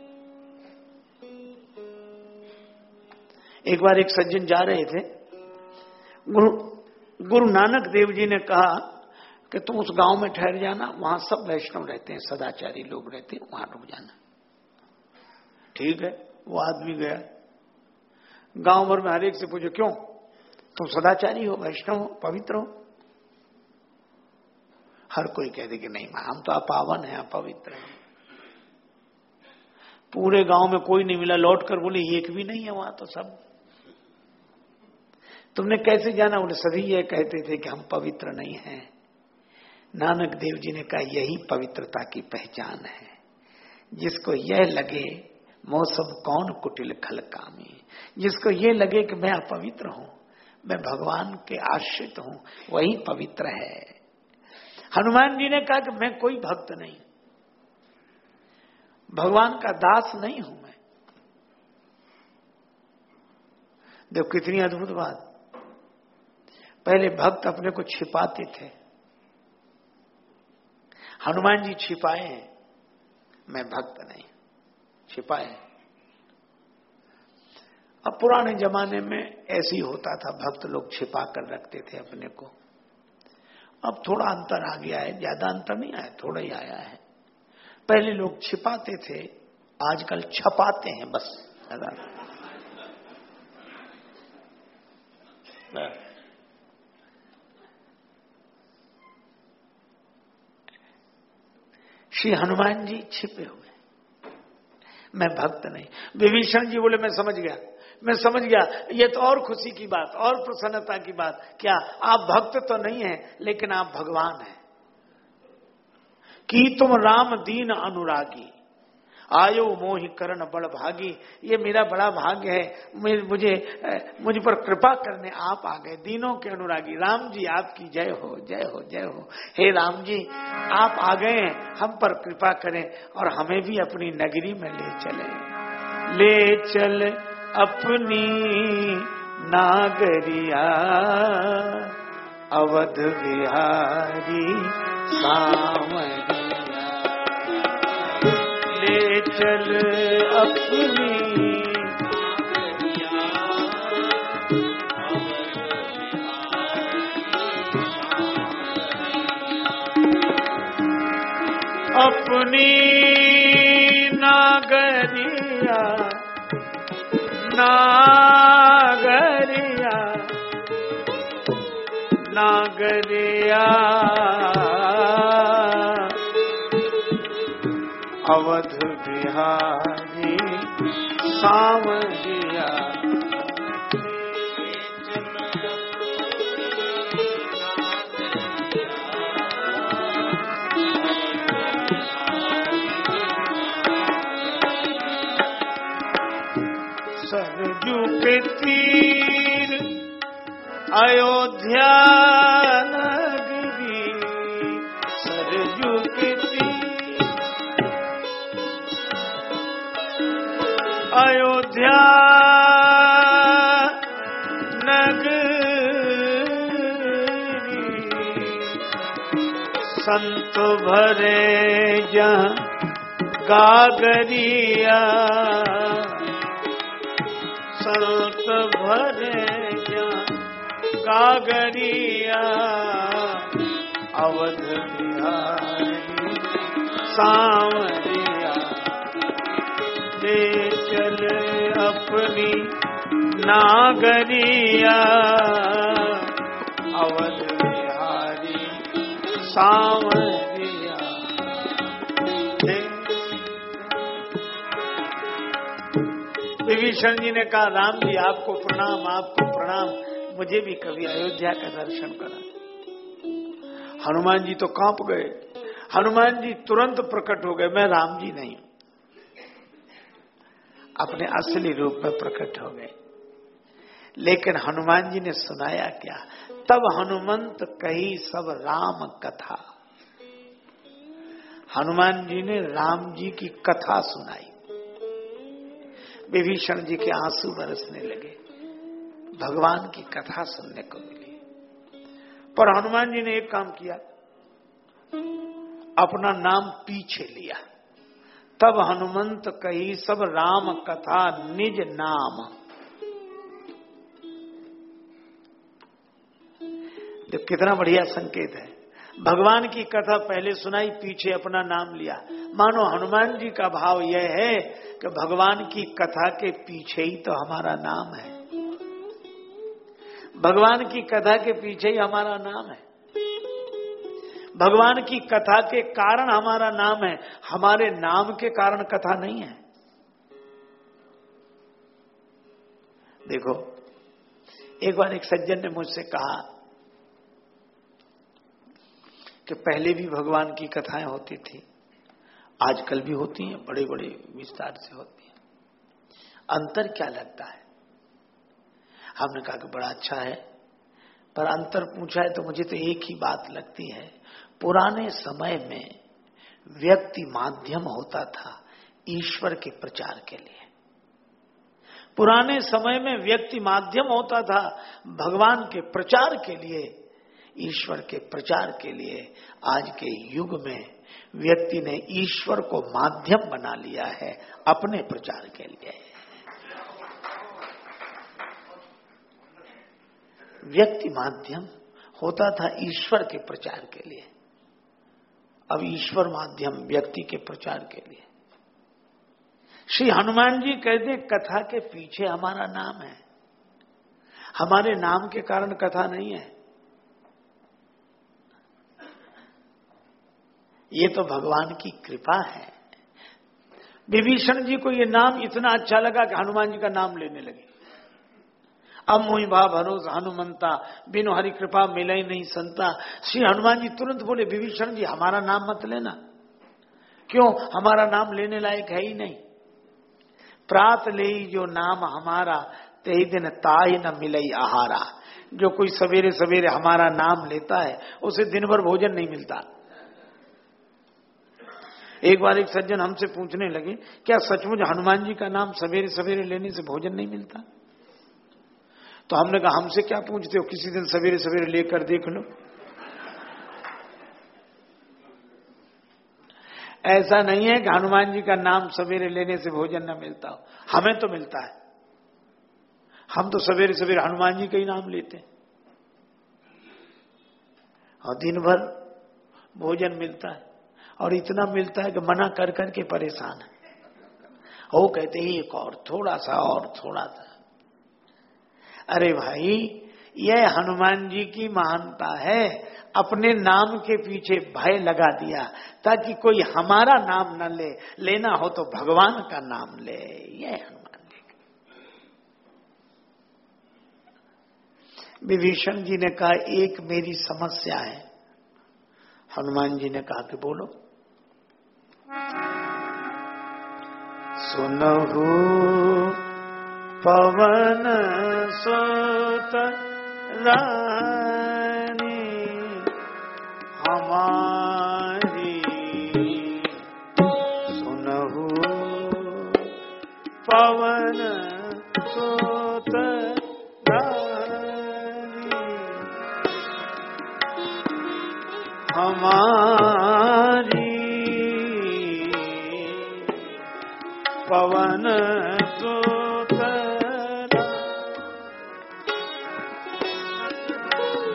एक बार एक सज्जन जा रहे थे। गुरु गुरु नानक देव जी ने कहा कि तुम उस गाँव में ठहर जाना, वहाँ सब वैष्णव रहते हैं, सदाचारी लोग रहते हैं, वहाँ रुक जाना। ठीक है? वो आदमी गया। गाँव भर में हरेक से पूछो, क्यों? तुम सदाचारी हो, वैष्णव हो, पवित्र हो? हर कोई कह दे कि, नहीं हम तो अपावन है, अपवित्र है। पूरे गाँव में कोई नहीं मिला लौट कर बोले, एक भी नहीं है वहाँ तो सब। तुमने कैसे जाना? बोले, सभी यह कहते थे कि हम पवित्र नहीं हैं। नानक देव जी ने कहा, यही पवित्रता की पहचान है। जिसको यह लगे मौसम कौन कुटिल खल कामी जिसको ये लगे कि मैं अपवित्र हूँ, मैं भगवान के आश्रित हूँ, वही पवित्र है। हनुमान जी ने कहा कि मैं कोई भक्त नहीं। भगवान का दास नहीं हूँ मैं। देखो, कितनी अद्भुत बात। पहले भक्त अपने को छिपाते थे। हनुमान जी छिपाए हैं, मैं भक्त नहीं। छिपाए अब पुराने जमाने में ऐसे ही होता था, भक्त लोग छिपा कर रखते थे अपने को। अब थोड़ा अंतर आ गया है, ज़्यादा अंतर नहीं आया, थोड़ा ही आया है। पहले लोग छिपाते थे, आजकल छपाते हैं बस। श्री हनुमान जी छिपे हुए। मैं भक्त नहीं। विभीषण जी बोले, मैं समझ गया। मैं समझ गया। ये तो और खुशी की बात, और प्रसन्नता की बात। क्या आप भक्त तो नहीं है, लेकिन आप भगवान हैं। कि तुम राम दीन अनुरागी आयो मोहि करण बड़ भागी। ये मेरा बड़ा भाग्य है। मुझे मुझ पर कृपा करने आप आ गए। दीनों के अनुरागी, राम जी आपकी जय हो जय हो जय हो। हे राम जी, आप आ गए हम पर कृपा करें और हमें भी अपनी नगरी में ले चले। ले चल अपनी नागरिया, अवध बिहारी सामरिया ले चल अपनी। अपनी नागरिया नागरिया नागरिया। अवध बिहारी सावरिया सरजू के तीर अयोध्या संत भरे जहाँ गागरिया। संत भरे गागरिया। अवध बिहारी सांवरिया ले चल अपनी नागरिया। अवध बिहारी सांवरिया विभीषण जी ने कहा, राम जी, आपको प्रणाम आपको प्रणाम। मुझे भी कभी अयोध्या का दर्शन करा हनुमान जी तो काँप गए। हनुमान जी तुरंत प्रकट हो गए, मैं राम जी नहीं अपने असली रूप में प्रकट हो गए। लेकिन हनुमान जी ने सुनाया क्या? तब हनुमंत कही सब राम कथा। हनुमान जी ने राम जी की कथा सुनाई। विभीषण जी के आँसू बरसने लगे। भगवान की कथा सुनने को मिली। पर हनुमान जी ने एक काम किया। अपना नाम पीछे लिया। तब हनुमंत कही, सब राम कथा निज नाम। तो कितना बढ़िया संकेत है। भगवान की कथा पहले सुनाई, पीछे अपना नाम लिया। मानो हनुमान जी का भाव यह है कि भगवान की कथा के पीछे ही तो हमारा नाम है। भगवान की कथा के पीछे ही हमारा नाम है। भगवान की कथा के कारण हमारा नाम है। हमारे नाम के कारण कथा नहीं है। देखो, एक बार एक सज्जन ने मुझसे कहा कि पहले भी भगवान की कथाएँ होती थी। आजकल भी होती हैं बड़े बड़े विस्तार से होती हैं। अंतर क्या लगता है? हमने कहा कि बड़ा अच्छा है, पर अंतर पूछा है तो मुझे तो एक ही बात लगती है। पुराने समय में व्यक्ति माध्यम होता था ईश्वर के प्रचार के लिए। पुराने समय में व्यक्ति माध्यम होता था भगवान के प्रचार के लिए, ईश्वर के प्रचार के लिए। आज के युग में व्यक्ति ने ईश्वर को माध्यम बना लिया है अपने प्रचार के लिए। व्यक्ति माध्यम होता था ईश्वर के प्रचार के लिए। अब ईश्वर माध्यम व्यक्ति के प्रचार के लिए। श्री हनुमान जी कहते कथा के पीछे हमारा नाम है। हमारे नाम के कारण कथा नहीं है। ये तो भगवान की कृपा है। विभीषण जी को ये नाम इतना अच्छा लगा कि हनुमान जी का नाम लेने लगे। अब मोहि भा भरोस हनुमंता, बिनो हरि कृपा मिले नहीं संता। श्री हनुमान जी तुरंत बोले, विभीषण जी, हमारा नाम मत लेना। क्यों? हमारा नाम लेने लायक है ही नहीं। प्रात ले जो नाम हमारा तेई दिन ताही न मिलई आहारा। जो कोई सवेरे सवेरे हमारा नाम लेता है, उसे दिन भर भोजन नहीं मिलता। एक बार एक सज्जन हमसे पूछने लगे, क्या सचमुच हनुमान जी का नाम सवेरे सवेरे लेने से भोजन नहीं मिलता? तो हमने कहा, हमसे क्या पूछते हो? किसी दिन सवेरे सवेरे लेकर देख लो। ऐसा नहीं है कि हनुमान जी का नाम सवेरे लेने से भोजन न मिलता हो। हमें तो मिलता है। हम तो सवेरे सवेरे हनुमान जी का ही नाम लेते हैं। और दिन भर भोजन मिलता है। और इतना मिलता है कि मना कर कर के परेशान है। वो कहते एक और, थोड़ा सा और, थोड़ा सा। अरे भाई, यह हनुमान जी की महानता है। अपने नाम के पीछे भय लगा दिया, ताकि कोई हमारा नाम न ले। लेना हो तो भगवान का नाम ले। यह हनुमान जी विभीषण जी ने कहा, एक मेरी समस्या है। हनुमान जी ने कहा कि बोलो। सुनहु पवन सुत रानी हमारी। सुनहु पवन पवन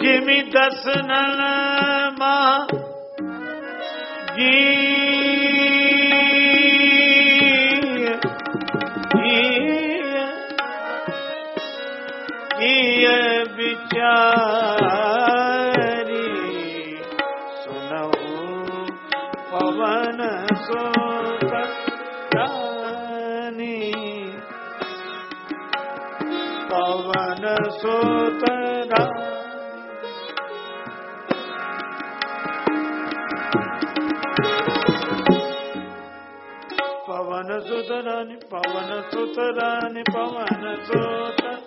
जिमि दस नन माँ पवन सोत पवन सुतरानी पवन सुतरानी।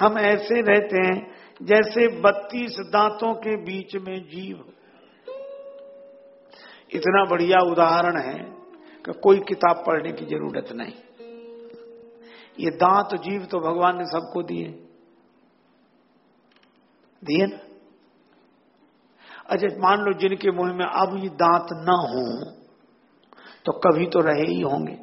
हम ऐसे रहते हैं जैसे बत्तीस दांतों के बीच में जीव। इतना बढ़िया उदाहरण है कि कोई किताब पढ़ने की ज़रूरत नहीं। ये दांत जीव तो भगवान ने सबको दिए। दिए ना? अच्छा मान लो जिनके मुँह में अब ये दांत ना हो तो कभी तो रहे ही होंगे।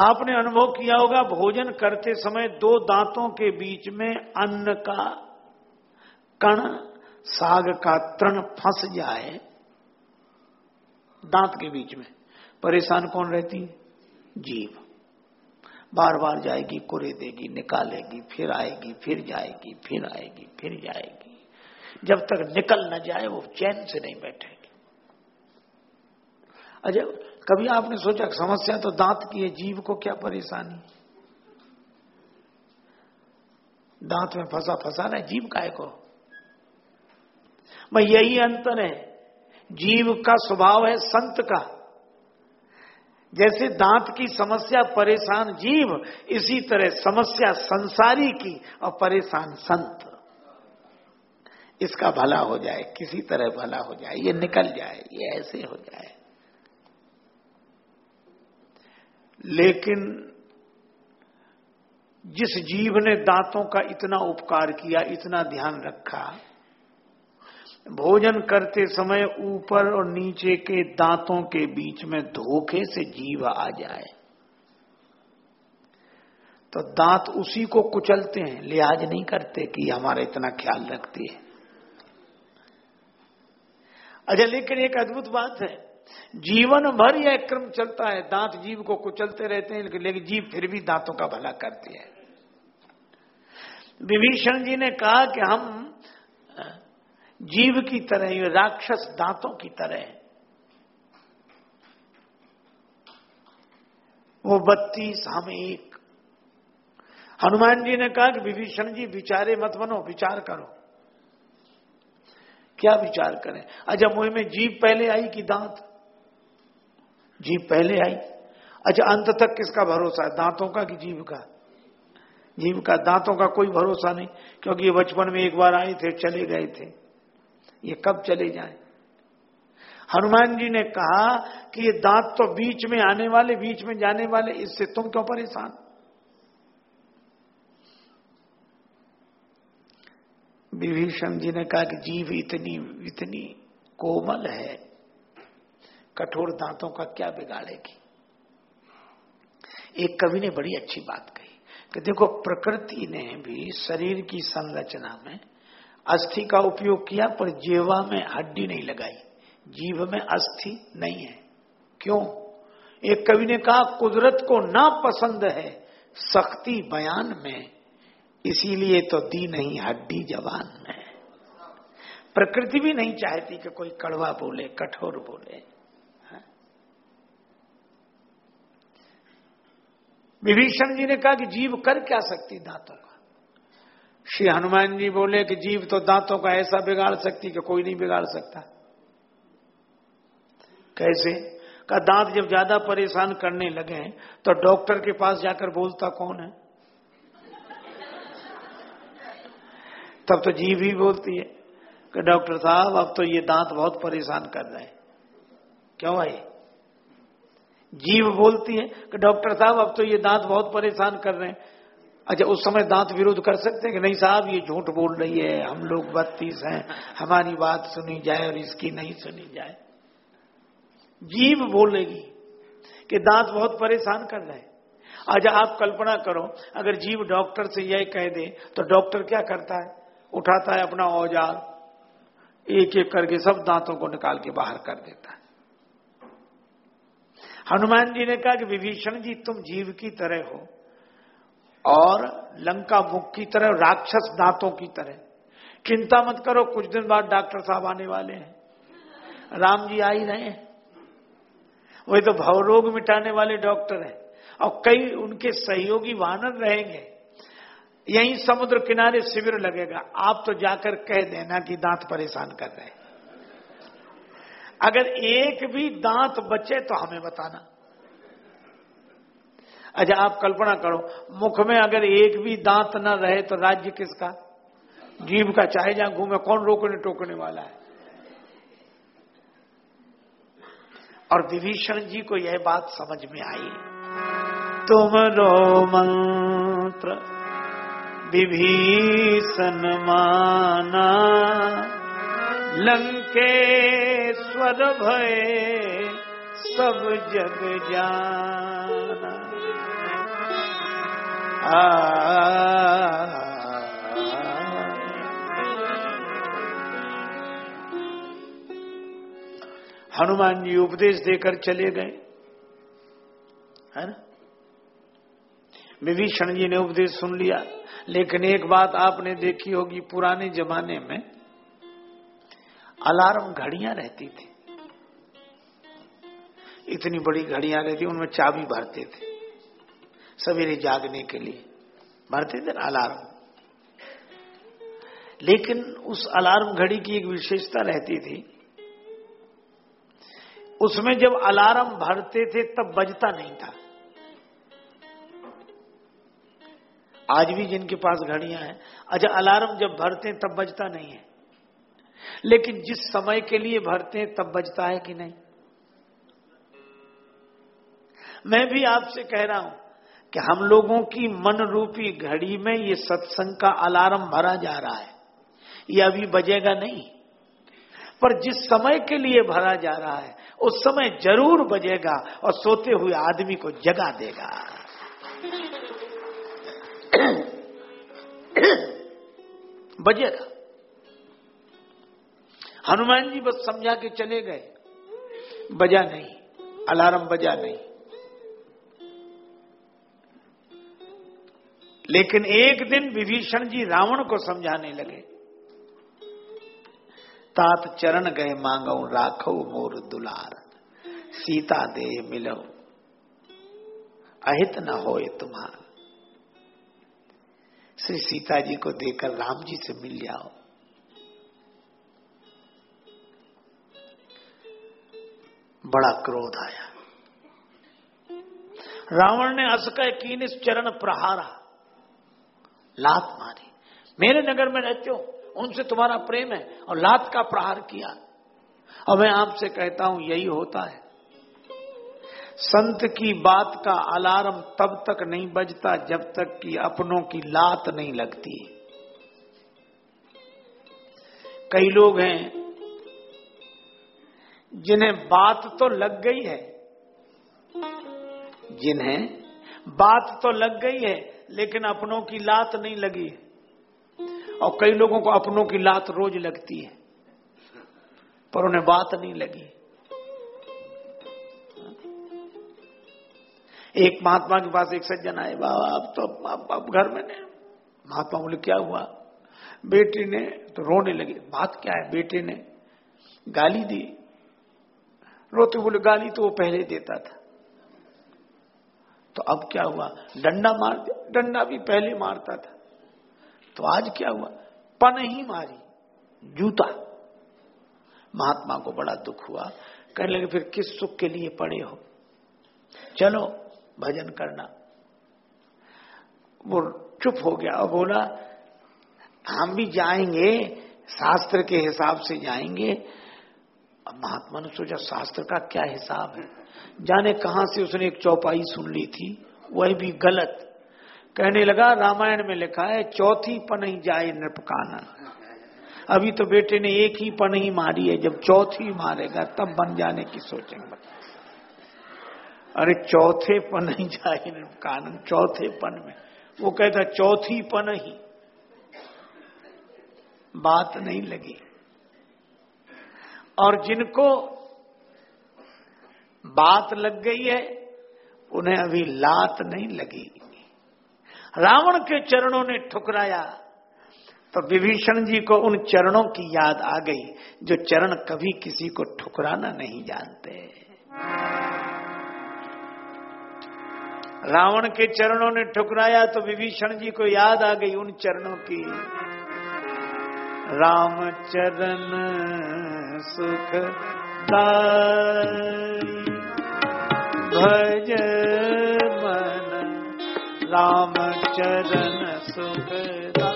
आपने अनुभव किया होगा, भोजन करते समय दो दांतों के बीच में अन्न का कण, साग का तृण फंस जाए, दांत के बीच में। परेशान कौन रहती है? जीव। बार बार जाएगी, कुरे देगी, निकालेगी, फिर आएगी, फिर जाएगी, फिर आएगी, फिर जाएगी। जब तक निकल न जाए, वो चैन से नहीं बैठेगी। अजय, कभी आपने सोचा समस्या तो दांत की है, जीव को क्या परेशानी? दांत में फंसा फंसा रहे जीव काय को? मैं यही अंतर है। जीव का स्वभाव है संत का। जैसे दांत की समस्या, परेशान जीव, इसी तरह समस्या संसारी की और परेशान संत। इसका भला हो जाए, किसी तरह भला हो जाए, ये निकल जाए, ये ऐसे हो जाए। लेकिन जिस जीव ने दांतों का इतना उपकार किया, इतना ध्यान रखा भोजन करते समय ऊपर और नीचे के दांतों के बीच में धोखे से जीव आ जाए। तो दांत उसी को कुचलते हैं, लिहाज नहीं करते कि हमारा इतना ख्याल रखती है। अच्छा लेकिन एक अद्भुत बात है, जीवन भर यह क्रम चलता है, दांत जीव को कुचलते रहते हैं, लेकिन जीव फिर भी दांतों का भला करती है। विभीषण जी ने कहा कि हम जीव की तरह, ये राक्षस दांतों की तरह वो बत्तीस, हम एक। हनुमान जी ने कहा कि विभीषण जी, विचारे मत बनो, विचार करो। क्या विचार करें? अच्छा मुँह में जीव पहले आई कि दांत? जीव पहले आई। अच्छा अंत तक किसका भरोसा है? दांतों का कि जीव का? जीव का, दांतों का कोई भरोसा नहीं, क्योंकि ये बचपन में एक बार आए थे, चले गए थे। ये कब चले जाए? हनुमान जी ने कहा कि ये दांत तो बीच में आने वाले, बीच में जाने वाले, इससे तुम क्यों परेशान? विभीषण जी ने कहा कि जीव इतनी इतनी कोमल है, कठोर दांतों का क्या बिगाड़ेगी एक कवि ने बड़ी अच्छी बात कही कि देखो, प्रकृति ने भी शरीर की संरचना में अस्थि का उपयोग किया, पर जीवा में हड्डी नहीं लगाई। जीव में अस्थि नहीं है। क्यों? एक कवि ने कहा, कुदरत को ना पसंद है सख्ती बयान में, इसीलिए तो दी नहीं हड्डी जवान में। प्रकृति भी नहीं चाहती कि कोई कड़वा बोले, कठोर बोले। विभीषण जी ने कहा कि जीव कर क्या सकती दांतों का? श्री हनुमान जी बोले कि जीव तो दांतों का ऐसा बिगाड़ सकती कि कोई नहीं बिगाड़ सकता। कैसे? का दांत जब ज़्यादा परेशान करने लगे तो डॉक्टर के पास जाकर बोलता कौन है? तब तो जीव ही बोलती है कि डॉक्टर साहब, अब तो ये दांत बहुत परेशान कर रहे हैं। क्यों भाई? जीव बोलती है कि डॉक्टर साहब, अब तो ये दांत बहुत परेशान कर रहे हैं। अच्छा उस समय दांत विरोध कर सकते हैं कि नहीं साहब, ये झूठ बोल रही है, हम लोग बत्तीस हैं, हमारी बात सुनी जाए और इसकी नहीं सुनी जाए। जीव बोलेगी कि दांत बहुत परेशान कर रहे हैं। अच्छा आप कल्पना करो, अगर जीव डॉक्टर से यह कह दे तो डॉक्टर क्या करता है? उठाता है अपना औज़ार, एक एक करके सब दांतों को निकाल के बाहर कर देता है। हनुमान जी ने कहा कि विभीषण जी, तुम जीव की तरह हो। और लंका मुख की तरह, राक्षस दांतों की तरह। चिंता मत करो, कुछ दिन बाद डॉक्टर साहब आने वाले हैं। राम जी आ ही रहे हैं। वही तो भवरोग मिटाने वाले डॉक्टर हैं। और कई उनके सहयोगी वानर रहेंगे। यहीं समुद्र किनारे शिविर लगेगा। आप तो जाकर कह देना कि दांत परेशान कर रहे हैं। अगर एक भी दांत बचे तो हमें बताना। अच्छा आप कल्पना करो, मुख में अगर एक भी दांत न रहे तो राज्य किसका? जीव का चाहे जहाँ घूमे, कौन रोकने टोकने वाला है? और विभीषण जी को यह बात समझ में आई। तुम रो मंत्र, विभीषण माना, लंकेश्वर भय सब जग जाना। हनुमान जी उपदेश देकर चले गए। है ना? विभीषण जी ने उपदेश सुन लिया। लेकिन एक बात आपने देखी होगी, पुराने जमाने में अलार्म घड़ियाँ रहती थी। इतनी बड़ी घड़ियाँ रहती, उनमें चाबी भरते थे। सवेरे जागने के लिए। भरते थे ना अलार्म। लेकिन उस अलार्म घड़ी की एक विशेषता रहती थी। उसमें जब अलार्म भरते थे, तब बजता नहीं था। आज भी जिनके पास घड़ियाँ हैं अच्छा अलार्म जब भरते हैं, तब बजता नहीं है। लेकिन जिस समय के लिए भरते हैं, तब बजता है कि नहीं? मैं भी आपसे कह रहा हूँ कि हम लोगों की मन रूपी घड़ी में ये सत्संग का अलार्म भरा जा रहा है। ये अभी बजेगा नहीं। पर जिस समय के लिए भरा जा रहा है, उस समय ज़रूर बजेगा और सोते हुए आदमी को जगा देगा। बजेगा। हनुमान जी बस समझा के चले गए। बजा नहीं। अलार्म बजा नहीं। लेकिन एक दिन विभीषण जी रावण को समझाने लगे, तात चरण गए मांगो राखो मोर दुलार, सीता दे मिलो अहित न हो तुम्हार। श्री सीता जी को देकर राम जी से मिल जाओ। बड़ा क्रोध आया। रावण ने असकय कीन इस चरण प्रहारा। लात मारी। मेरे नगर में रहते हो, उनसे तुम्हारा प्रेम है और लात का प्रहार किया। और मैं आपसे कहता हूँ, यही होता है। संत की बात का अलार्म तब तक नहीं बजता जब तक कि अपनों की लात नहीं लगती। कई लोग हैं जिन्हें बात तो लग गई है। जिन्हें बात तो लग गई है लेकिन अपनों की लात नहीं लगी। और कई लोगों को अपनों की लात रोज लगती है पर उन्हें बात नहीं लगी। एक महात्मा के पास एक सज्जन आए बाबा अब तो अब, अब घर में नहीं। महात्मा बोले क्या हुआ? बेटी ने तो रोने लगी। बात क्या है? बेटे ने गाली दी। रोते बोले गाली तो वो पहले देता था। तो अब क्या हुआ? डंडा मार दिया डंडा भी पहले मारता था। तो आज क्या हुआ? पन ही मारी, जूता। महात्मा को बड़ा दुख हुआ। कहने लगे, फिर किस सुख के लिए पड़े हो? चलो, भजन करना। वो चुप हो गया और बोला, हम भी जाएँगे, शास्त्र के हिसाब से जाएँगे। अब महात्मा ने सोचा शास्त्र का क्या हिसाब है? जाने कहाँ से उसने एक चौपाई सुन ली थी? वह भी गलत। कहने लगा, रामायण में लिखा है, चौथी पनही जाए नृपकाना अभी तो बेटे ने एक ही पन ही मारी है, जब चौथी मारेगा, तब बन जाने की सोचेंगे। अरे, चौथे पन ही जाए नृपकानन, चौथे पन में। वो कहता, चौथी पन ही बात नहीं लगी। और जिनको बात लग गई है, उन्हें अभी लात नहीं लगी। रावण के चरणों ने ठुकराया तो विभीषण जी को उन चरणों की याद आ गई, जो चरण कभी किसी को ठुकराना नहीं जानते। रावण के चरणों ने ठुकराया तो विभीषण जी को याद आ गई उन चरणों की। राम चरण सुख भज राम चरण सुखदा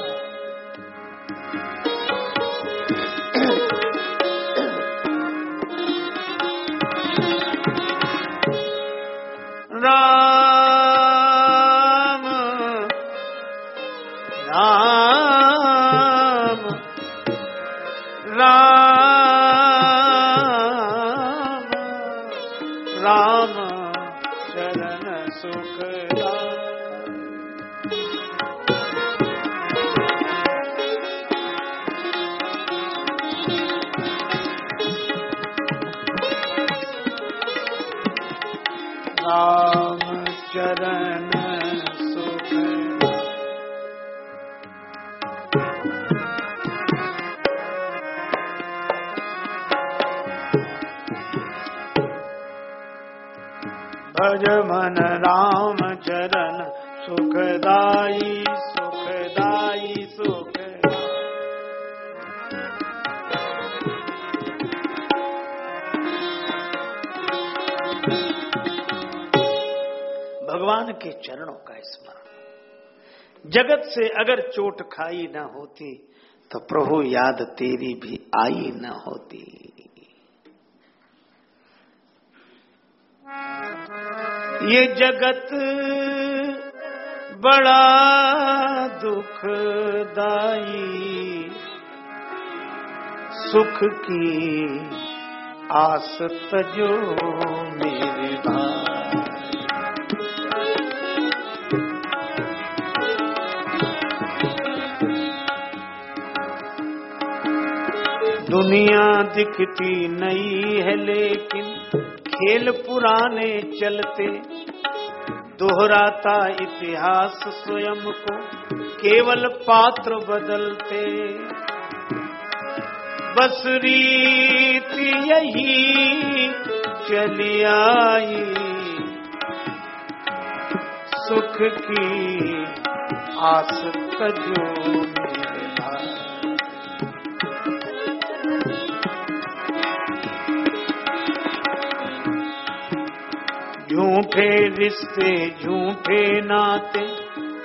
राम राम। से अगर चोट खाई न होती तो प्रभु याद तेरी भी आई न होती। ये जगत बड़ा दुखदाई, सुख की आस तजो मेरे भाई। दुनिया दिखती नई है लेकिन खेल पुराने चलते। दोहराता इतिहास स्वयं को केवल पात्र बदलते। बस रीति यही चली आई। सुख की आस तजो झूठे रिश्ते, झूठे नाते,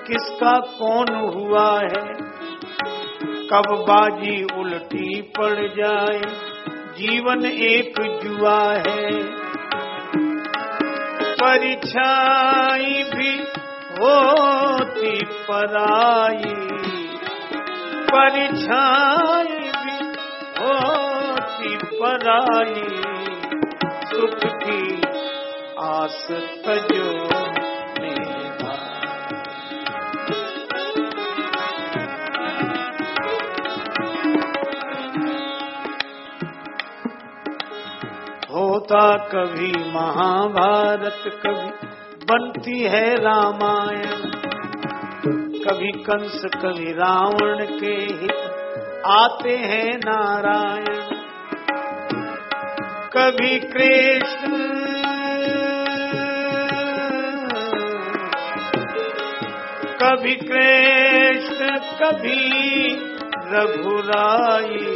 किसका कौन हुआ है? कब बाजी उल्टी पड़ जाए, जीवन एक जुआ है। परिछाई भी होती पराई, परिछाई भी होती पराई। आस तजो होता कभी महाभारत, कभी बनती है रामायण। कभी कंस, कभी रावण के हित आते हैं नारायण। कभी कृष्ण कभी कृष्ण कभी रघुराई,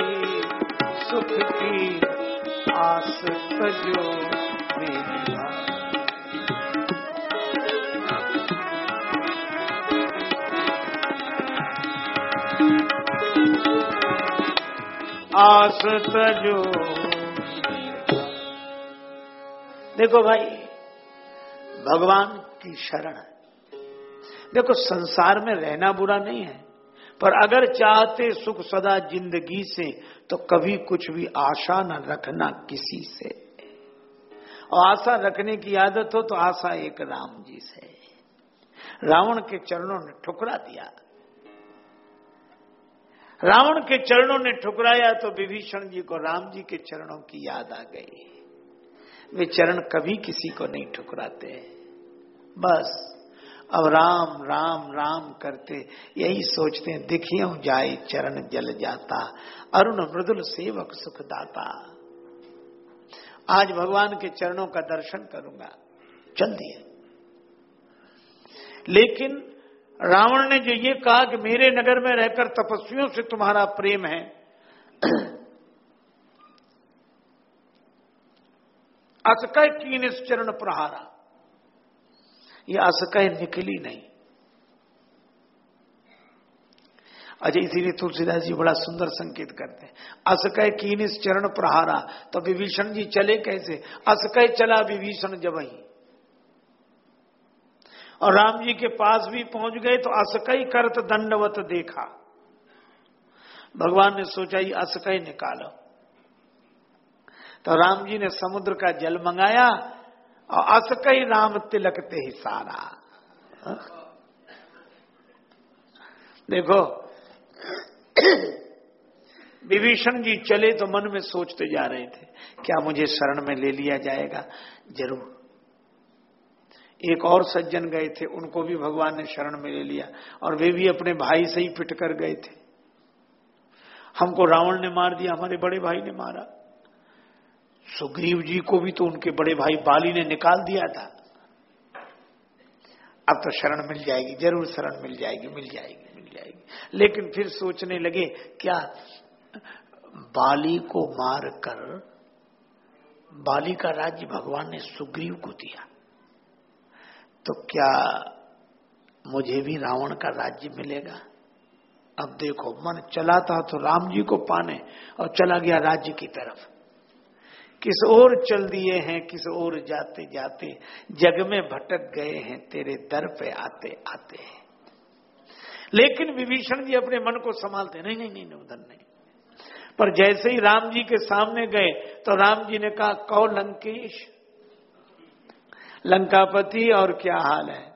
सुख की आस मेरे आस सजो। देखो भाई, भगवान की शरण है। देखो, संसार में रहना बुरा नहीं है। पर अगर चाहते सुख सदा ज़िंदगी से तो कभी कुछ भी आशा न रखना किसी से। और आशा रखने की आदत हो तो आशा एक राम जी से। रावण के चरणों ने ठुकरा दिया। रावण के चरणों ने ठुकराया तो विभीषण जी को राम जी के चरणों की याद आ गई। वे चरण कभी किसी को नहीं ठुकराते। बस। अब राम राम राम करते, यही सोचते दिखियो जाए चरण जल जाता, अरुण मृदुल सेवक सुखदाता। आज भगवान के चरणों का दर्शन करूँगा। चल दिए लेकिन रावण ने जो ये कहा कि मेरे नगर में रहकर तपस्वियों से तुम्हारा प्रेम है, असकय कीन इस चरण प्रहारा। ये असकय निकली नहीं। अच्छा इसीलिए तुलसीदास जी बड़ा सुंदर संकेत करते हैं। असकय कीन इस चरण प्रहारा तो विभीषण जी चले कैसे? असकय चला विभीषण जब ही। और राम जी के पास भी पहुँच गए तो असकय करत दंडवत देखा। भगवान ने सोचा, ये असकई निकालो। तो राम जी ने समुद्र का जल मंगाया और असकई राम तिलकते ही सारा। देखो, विभीषण जी चले तो मन में सोचते जा रहे थे, क्या मुझे शरण में ले लिया जाएगा? ज़रूर। एक और सज्जन गए थे, उनको भी भगवान ने शरण में ले लिया, और वे भी अपने भाई से ही पिट कर गए थे। हमको रावण ने मार दिया, हमारे बड़े भाई ने मारा। सुग्रीव जी को भी तो उनके बड़े भाई बाली ने निकाल दिया था। अब तो शरण मिल जाएगी, ज़रूर शरण मिल जाएगी मिल जाएगी मिल जाएगी। लेकिन फिर सोचने लगे, क्या बाली को मार कर बाली का राज्य भगवान ने सुग्रीव को दिया? तो क्या मुझे भी रावण का राज्य मिलेगा? अब देखो, मन चला था तो राम जी को पाने और चला गया राज्य की तरफ़। किस ओर चल दिए हैं, किस ओर जाते जाते, जग में भटक गए हैं, तेरे दर पे आते आते हैं। लेकिन विभीषण जी अपने मन को संभालते, नहीं नहीं नहीं उधर नहीं। पर जैसे ही राम जी के सामने गए तो राम जी ने कहा कौ लंकेश, लंकापति और क्या हाल है?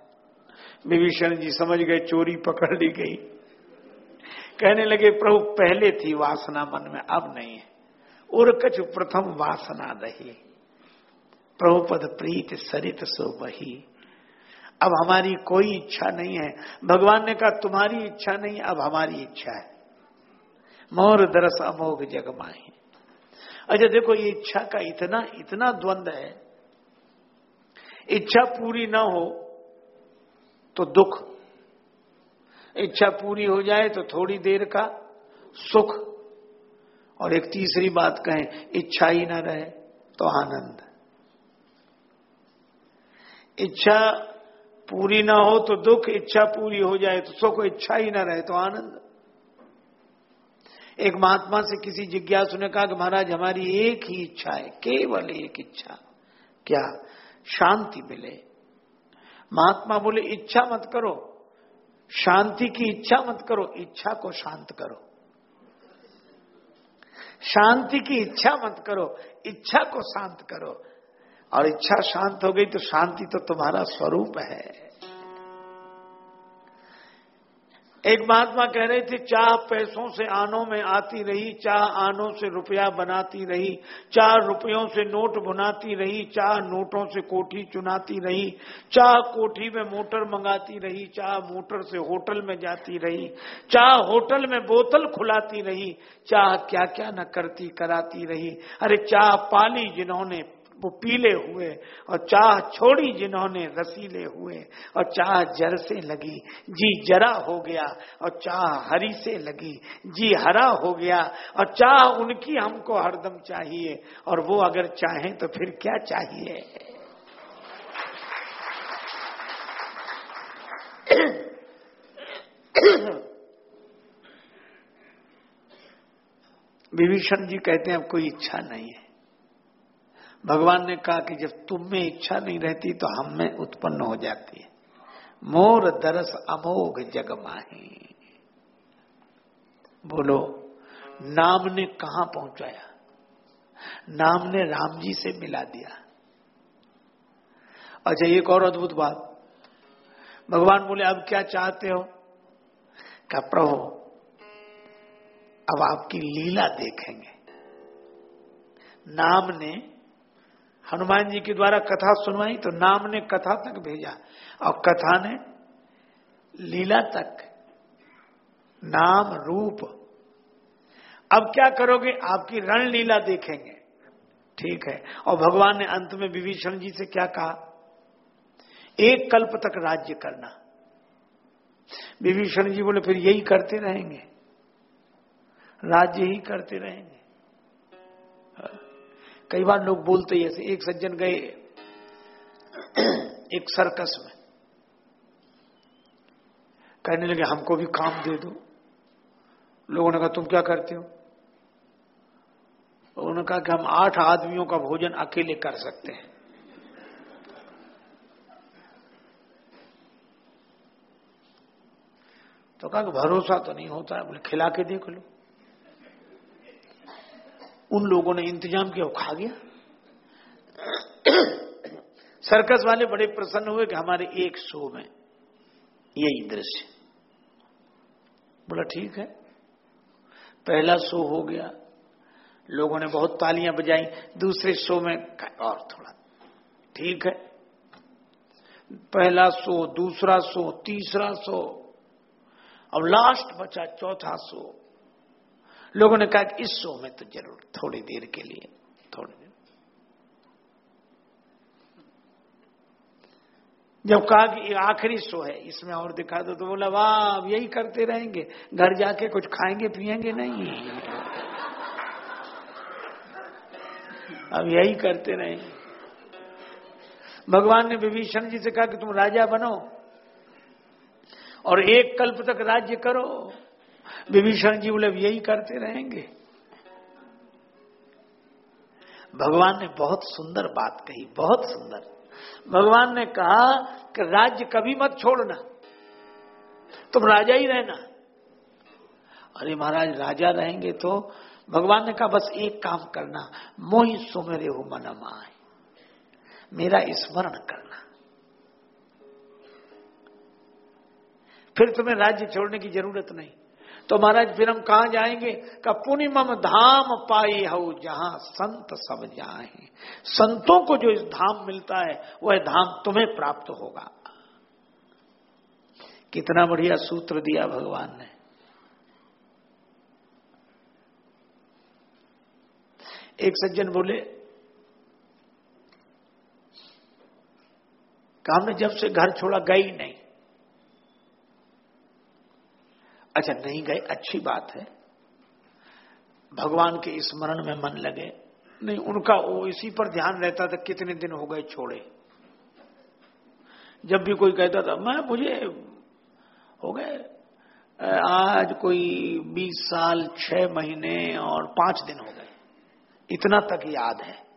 विभीषण जी समझ गए, चोरी पकड़ ली गई। कहने लगे, प्रभु, पहले थी वासना मन में, अब नहीं है। और कछ प्रथम वासना रही प्रभुपद प्रीत सरित सो बही। अब हमारी कोई इच्छा नहीं है। भगवान ने कहा, तुम्हारी इच्छा नहीं, अब हमारी इच्छा है। मोर दरस अमोघ जगमाही अच्छा देखो, ये इच्छा का इतना इतना द्वंद है। इच्छा पूरी ना हो तो दुख। इच्छा पूरी हो जाए तो थोड़ी देर का सुख। और एक तीसरी बात कहें, इच्छा ही ना रहे तो आनंद। इच्छा पूरी ना हो तो दुख, इच्छा पूरी हो जाए तो सुख, इच्छा ही ना रहे तो आनंद। एक महात्मा से किसी जिज्ञासु ने कहा कि महाराज, हमारी एक ही इच्छा है, केवल एक इच्छा। क्या शांति मिले? महात्मा बोले, इच्छा मत करो। शांति की इच्छा मत करो, इच्छा को शांत करो। शांति की इच्छा मत करो, इच्छा को शांत करो। और इच्छा शांत हो गई तो शांति तो तुम्हारा स्वरूप है। एक महात्मा कह रहे थे, चाह पैसों से आनों में आती रही, चाह आनों से रुपया बनाती रही, चाह रुपयों से नोट बुनाती रही, चाह नोटों से कोठी चुनाती रही, चाह कोठी में मोटर मंगाती रही, चाह मोटर से होटल में जाती रही, चाह होटल में बोतल खुलाती रही, चाह क्या क्या न करती कराती रही। अरे चाह पाली जिन्होंने वो पीले हुए और चाह छोड़ी जिन्होंने रसीले हुए और चाह जर से लगी। जी जरा हो गया और चाह हरी से लगी। जी हरा हो गया और चाह उनकी हमको हरदम चाहिए। और वो अगर चाहें तो फिर क्या चाहिए? विभीषण जी कहते हैं, अब कोई इच्छा नहीं है। भगवान ने कहा कि जब तुम में इच्छा नहीं रहती तो हम में उत्पन्न हो जाती है। मोर दरस अमोघ जग माही। बोलो, नाम ने कहा पहुँचाया? नाम ने राम जी से मिला दिया। अच्छा एक और अद्भुत बात। भगवान बोले, अब क्या चाहते हो? क्या प्रभु, अब आपकी लीला देखेंगे। नाम ने हनुमान जी के द्वारा कथा सुनवाई तो नाम ने कथा तक भेजा। और कथा ने लीला तक, नाम, रूप। अब क्या करोगे? आपकी रण लीला देखेंगे। ठीक है। और भगवान ने अंत में विभीषण जी से क्या कहा? एक कल्प तक राज्य करना। विभीषण जी बोले, फिर यही करते रहेंगे। राज्य ही करते रहेंगे। कई बार लोग बोलते ही, ऐसे एक सज्जन गए एक सर्कस में। कहने लगे, हमको भी काम दे दो। लोगों ने कहा, तुम क्या करते हो? उन्होंने कहा कि हम आठ आदमियों का भोजन अकेले कर सकते हैं। तो कहा कि भरोसा तो नहीं होता है बोले, खिला के देख लो। उन लोगों ने इंतज़ाम किया खा गया। सर्कस वाले बड़े प्रसन्न हुए कि हमारे एक शो में यही दृश्य। बोला, ठीक है। पहला शो हो गया। लोगों ने बहुत तालियाँ बजाई। दूसरे शो में और थोड़ा। ठीक है। पहला शो, दूसरा शो, तीसरा शो। अब लास्ट बचा चौथा शो। लोगों ने कहा कि इस शो में तो ज़रूर थोड़ी देर के लिए, थोड़ी देर। जब कहा कि आखिरी शो है, इसमें और दिखा दो तो बोला, वाह, अब यही करते रहेंगे। घर जाके कुछ खाएँगे पिएँगे नहीं? अब यही करते रहेंगे। भगवान ने विभीषण जी से कहा कि तुम राजा बनो और एक कल्प तक राज्य करो। विभीषण जी बोले यही करते रहेंगे. भगवान ने बहुत सुंदर बात कही, बहुत सुंदर। भगवान ने कहा कि राज्य कभी मत छोड़ना, तुम राजा ही रहना। अरे महाराज, राजा रहेंगे तो भगवान ने कहा, बस एक काम करना, मोहि सुमेरे हो मन माए मेरा स्मरण करना। फिर तुम्हें राज्य छोड़ने की ज़रूरत नहीं। तो महाराज फिर हम कहा जाएँगे? का पुनिमम धाम पाई हो जहाँ संत सब जाए। संतों को जो इस धाम मिलता है, वह धाम तुम्हें प्राप्त होगा। कितना बढ़िया सूत्र दिया भगवान ने। एक सज्जन बोले काम ने जब से घर छोड़ा, गई नहीं। अच्छा नहीं गए, अच्छी बात है। भगवान के स्मरण में मन लगे। नहीं, उनका वो इसी पर ध्यान रहता था, कितने दिन हो गए छोड़े। जब भी कोई कहता था, मैं, मुझे हो गए आज कोई बीस साल, छह महीने और पाँच दिन हो गए। इतना तक याद है।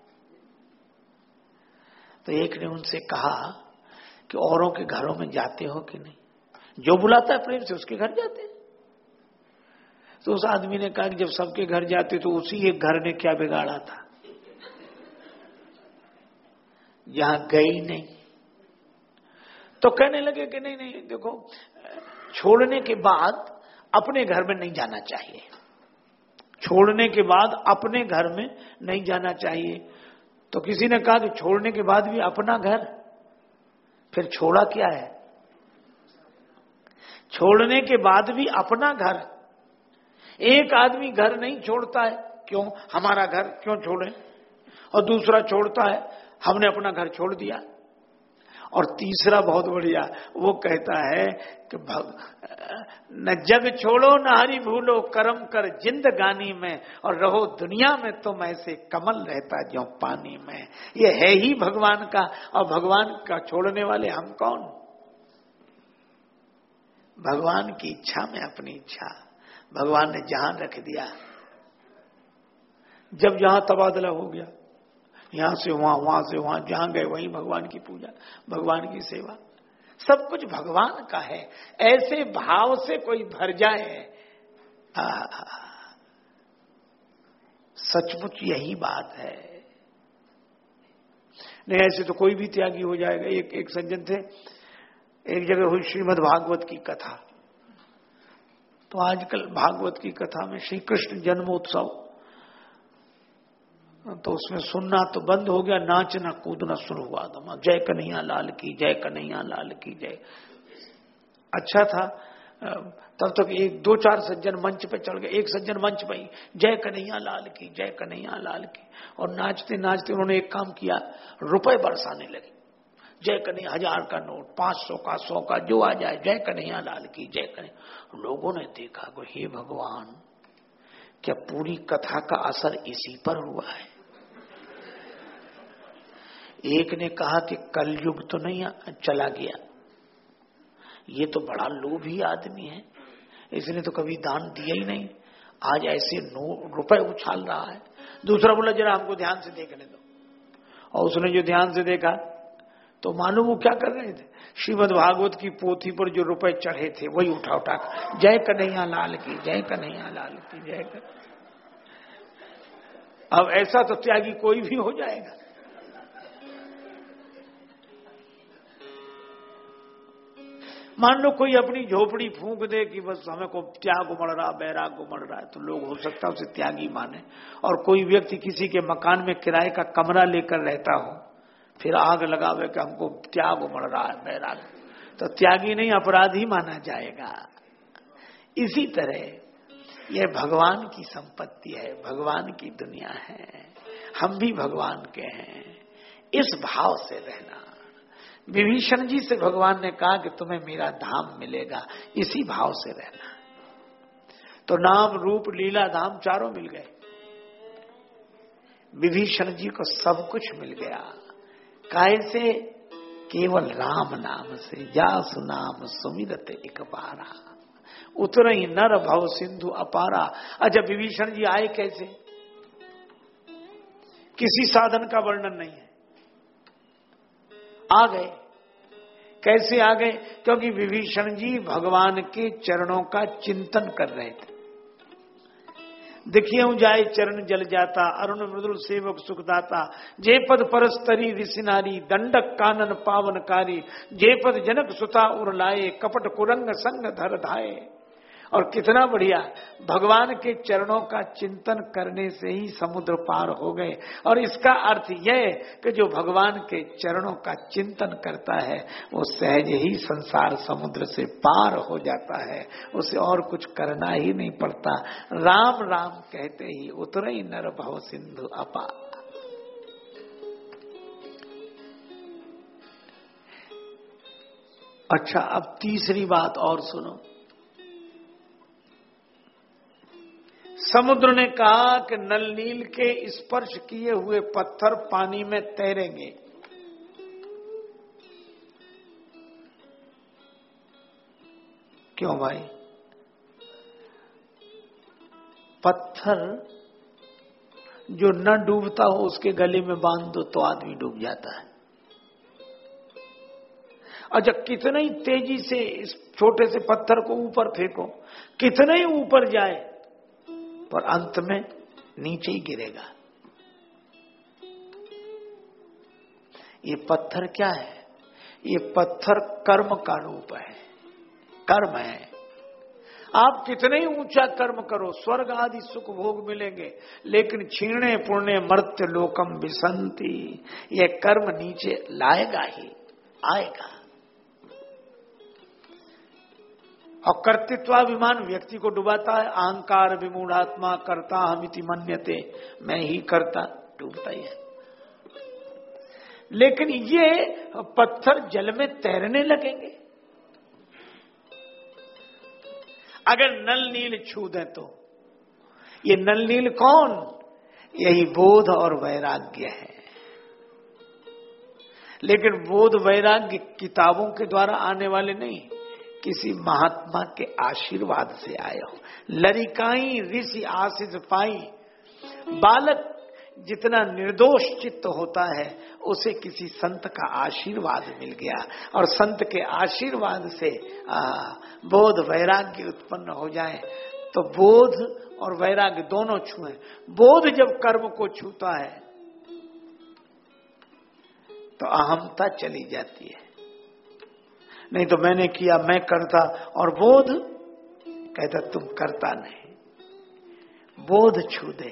तो एक ने उनसे कहा कि औरों के घरों में जाते हो कि नहीं? जो बुलाता है प्रेम से, उसके घर जाते तो उस आदमी ने कहा कि जब सबके घर जाते तो उसी एक घर ने क्या बिगाड़ा था? यहाँ गई नहीं। तो कहने लगे कि नहीं नहीं, देखो, छोड़ने के बाद अपने घर में नहीं जाना चाहिए। छोड़ने के बाद अपने घर में नहीं जाना चाहिए। तो किसी ने कहा कि छोड़ने के बाद भी अपना घर? फिर छोड़ा क्या है? छोड़ने के बाद भी अपना घर। एक आदमी घर नहीं छोड़ता है। क्यों? हमारा घर क्यों छोड़े? और दूसरा छोड़ता है, हमने अपना घर छोड़ दिया। और तीसरा बहुत बढ़िया, वो कहता है कि न जग छोड़ो, न हरी भूलो, कर्म कर जिंदगानी में, और रहो दुनिया में तुम ऐसे कमल रहता जो पानी में। ये है ही भगवान का, और भगवान का छोड़ने वाले हम कौन? भगवान की इच्छा में अपनी इच्छा। भगवान ने जहाँ रख दिया। जब जहाँ तबादला हो गया, यहाँ से वहाँ वहाँ से वहाँ, जहाँ गए वहीं भगवान की पूजा, भगवान की सेवा। सब कुछ भगवान का है। ऐसे भाव से कोई भर जाए सचमुच यही बात है। नहीं, ऐसे तो कोई भी त्यागी हो जाएगा। एक एक सज्जन थे, एक जगह हुई श्रीमद भागवत की कथा। तो आजकल भागवत की कथा में श्री कृष्ण जन्मोत्सव। तो उसमें सुनना तो बंद हो गया, नाचना, कूदना शुरू हुआ। था जय कन्हैया लाल की, जय कन्हैया लाल की, जय। अच्छा था। तब तक एक, दो, चार सज्जन मंच पे चढ़ गए। एक सज्जन मंच पे ही, जय कन्हैया लाल की, जय कन्हैया लाल की। और नाचते नाचते उन्होंने एक काम किया, रुपए बरसाने लगे। जय कन्हैया, हज़ार का नोट, पाँच सौ का सौ का, जो आ जाए, जय कन्हैया लाल की, जय कन्हैया। लोगों ने देखा हे भगवान, क्या पूरी कथा का असर इसी पर हुआ है? एक ने कहा कि कलयुग तो नहीं चला गया। ये तो बड़ा लोभी आदमी है। इसने तो कभी दान दिया ही नहीं। आज ऐसे नो, रुपए उछाल रहा है। दूसरा बोला, जरा हमको ध्यान से देखने दो। और उसने जो ध्यान से देखा तो मालूम वो क्या कर रहे थे? श्रीमद भागवत की पोथी पर जो रुपए चढ़े थे, वही उठा उठा कर, जय कन्हैया लाल की, जय कन्हैया लाल की, जय कर। अब ऐसा तो त्यागी कोई भी हो जाएगा। मान लो कोई अपनी झोपड़ी फूंक दे कि बस हमें को त्याग उमड़ रहा बैराग उमड़ रहा है तो लोग हो सकता है उसे त्यागी माने। और कोई व्यक्ति किसी के मकान में किराए का कमरा लेकर रहता हो फिर आग लगावे कि हमको त्याग उमड़ रहा है बैराग तो त्यागी नहीं, अपराधी माना जाएगा। इसी तरह यह भगवान की संपत्ति है, भगवान की दुनिया है। हम भी भगवान के हैं। इस भाव से रहना। विभीषण जी से भगवान ने कहा कि तुम्हें मेरा धाम मिलेगा। इसी भाव से रहना। तो नाम, रूप, लीला, धाम चारों मिल गए। विभीषण जी को सब कुछ मिल गया। काय से केवल राम नाम से, जास नाम सुमिरत एक पारा। उतर ही नर भव सिंधु अपारा। अच्छा विभीषण जी आए कैसे? किसी साधन का वर्णन नहीं है। आ गए। कैसे आ गए? क्योंकि विभीषण जी भगवान के चरणों का चिंतन कर रहे थे। देखिए जाए चरण जल जाता, अरुण मृदुल सेवक सुखदाता जे पद परस्तरी ऋषिनारी दंडक कानन पावनकारी जे पद जनक सुता उर लाए, कपट कुरंग संग धर धाये और कितना बढ़िया। भगवान के चरणों का चिंतन करने से ही समुद्र पार हो गए। और इसका अर्थ यह कि जो भगवान के चरणों का चिंतन करता है, वो सहज ही संसार समुद्र से पार हो जाता है। उसे और कुछ करना ही नहीं पड़ता। राम राम कहते ही उतर ही नर भव सिंधु अपा। अच्छा अब तीसरी बात और सुनो। समुद्र ने कहा कि नल नील के स्पर्श किए हुए पत्थर पानी में तैरेंगे। क्यों भाई? पत्थर जो न डूबता हो, उसके गले में बाँध दो तो आदमी डूब जाता है। और जब कितने ही तेज़ी से इस छोटे से पत्थर को ऊपर फेंको, कितने ही ऊपर जाए पर अंत में नीचे ही गिरेगा। ये पत्थर क्या है? ये पत्थर कर्म का रूप है। कर्म है। आप कितने ही ऊँचा कर्म करो, स्वर्ग आदि सुख भोग मिलेंगे, लेकिन छीणे पुण्य मर्त्य लोकम विसंति। ये कर्म नीचे लाएगा ही, आएगा। और कर्तृत्वाभिमान व्यक्ति को डुबाता है, अहंकार विमूढ़ात्मा करता हमिति मन्यते, मैं ही करता, डूबता ही है। लेकिन ये पत्थर जल में तैरने लगेंगे। अगर नल नील छू दें तो ये नल नील कौन? यही बोध और वैराग्य है। लेकिन बोध वैराग्य किताबों के द्वारा आने वाले नहीं। किसी महात्मा के आशीर्वाद से आए हो। लरिकाई ऋषि आशीष पाई। बालक जितना निर्दोष चित्त होता है, उसे किसी संत का आशीर्वाद मिल गया। और संत के आशीर्वाद से बोध वैराग्य उत्पन्न हो जाए तो बोध और वैराग्य दोनों छुए। बोध जब कर्म को छूता है तो अहमता चली जाती है। नहीं तो मैंने किया, मैं करता, और बोध कहता, तुम करता नहीं। बोध छू दे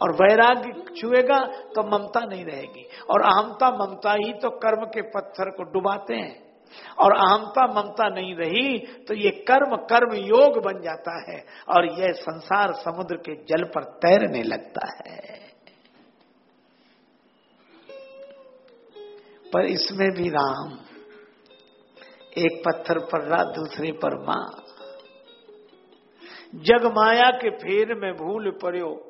और वैराग्य छुएगा तो ममता नहीं रहेगी। और अहमता ममता ही तो कर्म के पत्थर को डुबाते हैं। और अहमता ममता नहीं रही तो ये कर्म कर्म योग बन जाता है, और यह संसार समुद्र के जल पर तैरने लगता है। पर इसमें भी राम एक पत्थर पर रहा, दूसरे पर माँ। जग माया के फेर में भूल पड़ो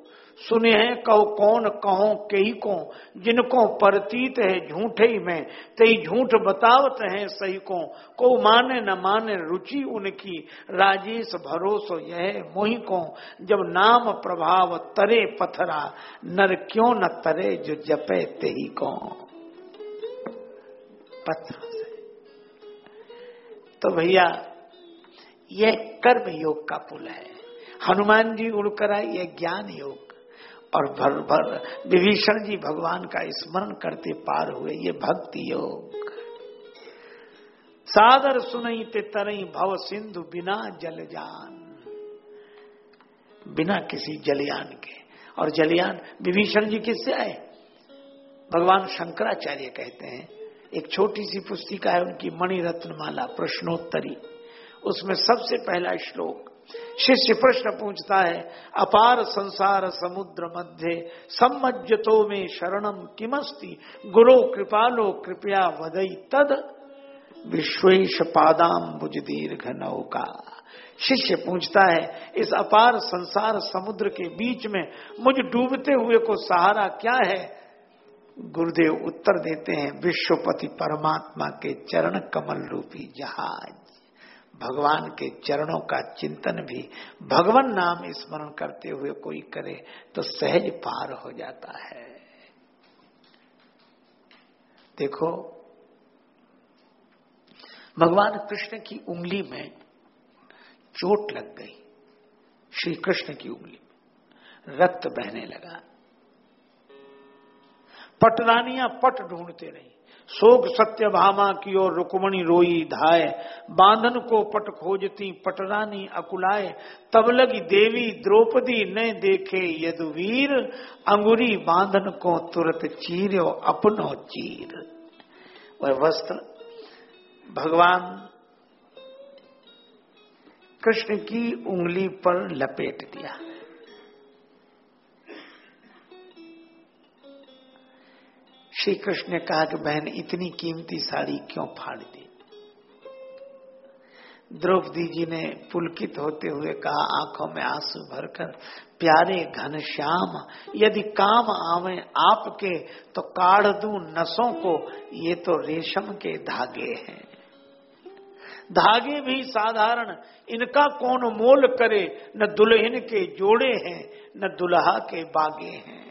सुने हैं, कहो कौन, कहो कही को। जिनको परतीत है झूठे ही में, तई झूठ बतावत है सही को। को माने, न माने रुचि उनकी। राजेश भरोसो यह मोही को। जब नाम प्रभाव तरे पथरा, नर क्यों न तरे जो जपे ते ही को। पत्थर। तो भैया यह कर्म योग का पुल है। हनुमान जी उड़कर आए यह ज्ञान योग। और भर भर, विभीषण जी भगवान का स्मरण करते पार हुए, ये भक्ति योग। सादर सुनई ते तरई भव सिंधु बिना जलजान बिना किसी जलयान के। और जलयान, विभीषण जी किससे आए? भगवान शंकराचार्य कहते हैं। एक छोटी सी पुस्तिका है उनकी मणि रत्नमाला प्रश्नोत्तरी। उसमें सबसे पहला श्लोक, शिष्य प्रश्न पूछता है, अपार संसार समुद्र मध्य, सम्मज्जतो में शरणम किमस्ति? गुरु कृपालो, कृपया वदई तद। विश्वेश पादाम बुज दीर्घ नौका। शिष्य पूछता है, इस अपार संसार समुद्र के बीच में मुझ डूबते हुए को सहारा क्या है? गुरुदेव उत्तर देते हैं, विश्वपति परमात्मा के चरण कमल रूपी जहाज़। भगवान के चरणों का चिंतन भी, भगवान नाम स्मरण करते हुए कोई करे तो सहज पार हो जाता है। देखो, भगवान कृष्ण की उंगली में चोट लग गई, श्री कृष्ण की उंगली में, रक्त बहने लगा। पटरानियाँ पट ढूंढते रही। शोक सत्य भामा की ओर रुकमणी रोई धाय। बांधन को पट खोजती पटरानी अकुलाए तब लगी देवी द्रौपदी न देखे यदुवीर। अंगुरी बांधन को तुरंत चीरो अपनो चीर। वह वस्त्र भगवान कृष्ण की उंगली पर लपेट दिया। श्री कृष्ण ने कहा कि बहन, इतनी कीमती साड़ी क्यों फाड़ दी? द्रौपदी जी ने पुलकित होते हुए कहा, आँखों में आँसू भरकर, प्यारे घन श्याम, यदि काम आवे आपके तो काढ़ दू नसों को, ये तो रेशम के धागे हैं। धागे भी साधारण, इनका कौन मोल करे? न दुल्हन के जोड़े हैं, न दुल्हा के बागे हैं।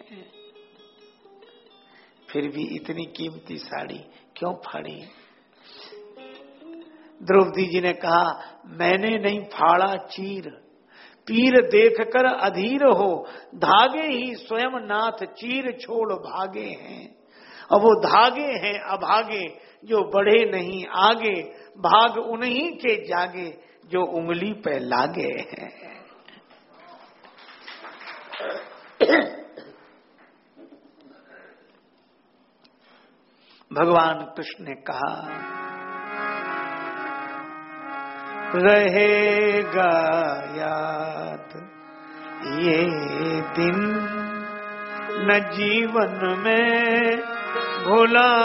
फिर भी इतनी कीमती साड़ी क्यों फाड़ी? द्रौपदी जी ने कहा, मैंने नहीं फाड़ा चीर। पीर देखकर अधीर हो, धागे ही स्वयं नाथ चीर छोड़ भागे हैं। अब वो धागे हैं अभागे, जो बढ़े नहीं आगे, भाग उन्हीं के जागे, जो उंगली पे लागे हैं। भगवान कृष्ण ने कहा रहेगा याद ये दिन न जीवन में भुलाऊँगा।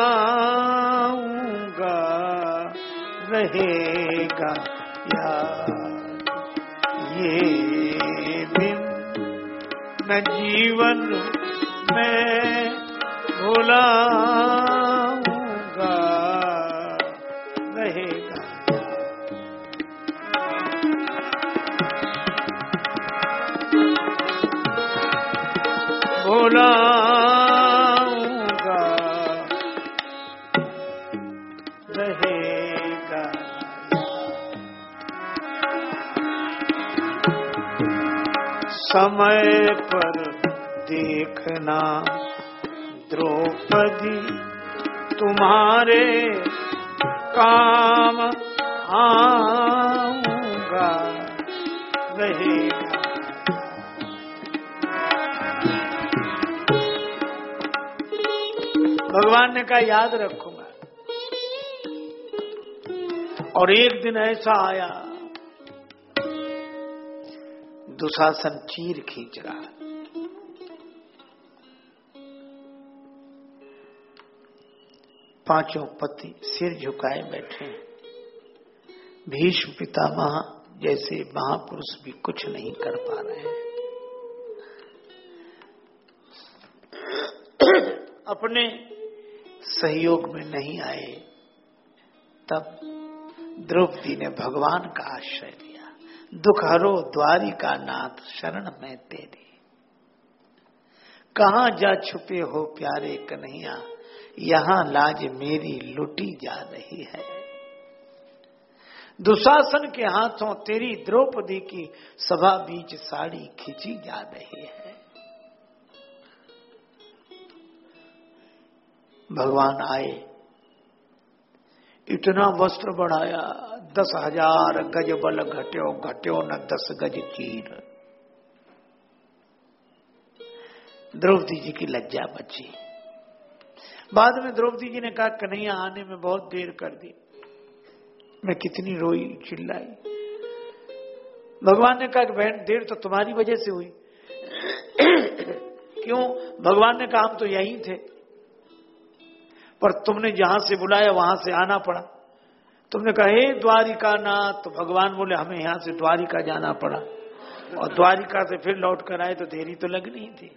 रहेगा याद ये दिन न जीवन में भुला रहेगा। समय पर देखना द्रौपदी तुम्हारे काम आऊँगा। रहेगा। भगवान ने कहा, याद रखूँगा और एक दिन ऐसा आया, दुशासन चीर खींच रहा पाँचों पति सिर झुकाए बैठे भीष्म पितामह जैसे महापुरुष भी कुछ नहीं कर पा रहे हैं। अपने सहयोग में नहीं आए, तब द्रौपदी ने भगवान का आश्रय लिया। दुख हरो द्वारिका नाथ शरण में तेरी कहा जा छुपे हो प्यारे कन्हैया? यहाँ लाज मेरी लुटी जा रही है। दुशासन के हाथों तेरी द्रौपदी की सभा बीच साड़ी खींची जा रही है। भगवान आए। इतना वस्त्र बढ़ाया, दस हज़ार गज बल घट्यो घट्यो न दस गज चीर। द्रौपदी जी की लज्जा बची। बाद में द्रौपदी जी ने कहा, कन्हैया, आने में बहुत देर कर दी। मैं कितनी रोई, चिल्लाई। भगवान ने कहा कि बहन, देर तो तुम्हारी वजह से हुई। क्यों? भगवान ने कहा, हम तो यही थे। पर तुमने जहाँ से बुलाया वहाँ से आना पड़ा। तुमने कहा, हे द्वारिका नाथ तो भगवान बोले, हमें यहाँ से द्वारिका जाना पड़ा। और द्वारिका से फिर लौट कर आए तो देरी तो लगनी थी।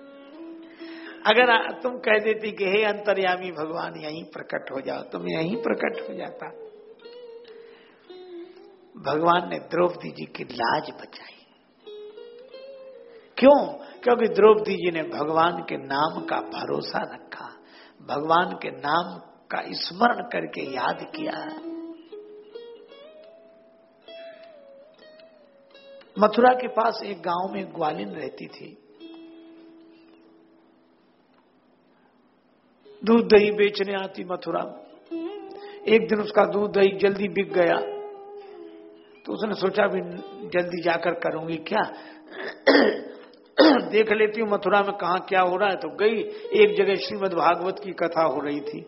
अगर तुम कह देती कि, हे अंतर्यामी भगवान, यहीं प्रकट हो जाओ। तुम यहीं प्रकट हो जाता। भगवान ने द्रौपदी जी की लाज बचाई। क्यों? क्योंकि द्रौपदी जी ने भगवान के नाम का भरोसा रखा। भगवान के नाम का स्मरण करके याद किया मथुरा के पास एक गाँव में ग्वालिन रहती थी। दूध दही बेचने आती मथुरा। एक दिन उसका दूध दही जल्दी बिक गया। तो उसने सोचा भी जल्दी जाकर करूँगी क्या? देख लेती हूँ, मथुरा में कहा क्या हो रहा है तो गई, एक जगह श्रीमद भागवत की कथा हो रही थी।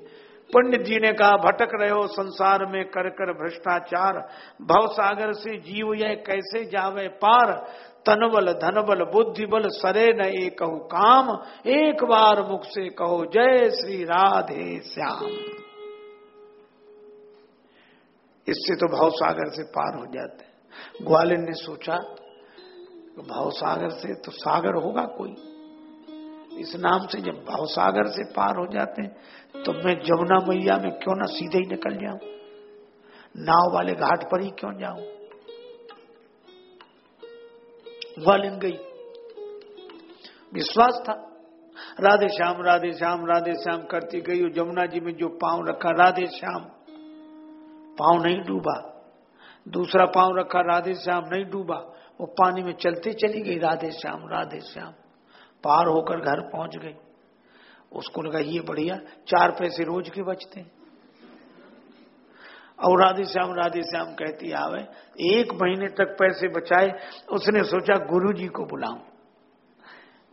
पंडित जी ने कहा, भटक रहे हो संसार में कर कर भ्रष्टाचार। भव सागर से जीव यह कैसे जावे पार? तनबल धनबल बुद्धि बल सरे न एक काम। एक बार मुख से कहो, जय श्री राधे श्याम। इससे तो भाव सागर से पार हो जाते ग्वालिन ने सोचा भाव सागर से तो सागर होगा कोई। इस नाम से जब भाव सागर से पार हो जाते हैं तो मैं जमुना मैया में क्यों ना सीधे ही निकल जाऊँ? नाव वाले घाट पर ही क्यों जाऊँ? ग्वालिन गई विश्वास था। राधे श्याम राधे श्याम राधे श्याम करती गई और जमुना जी में जो पाँव रखा, राधे श्याम। पाँव नहीं डूबा। दूसरा पाँव रखा, राधे श्याम नहीं डूबा। वो पानी में चलते चली गई, राधे श्याम राधे श्याम। पार होकर घर पहुँच गई। उसको लगा, ये बढ़िया, चार पैसे रोज के बचते और राधे श्याम राधे श्याम कहती, आवे, एक महीने तक पैसे बचाए, उसने सोचा गुरु जी को बुलाऊं।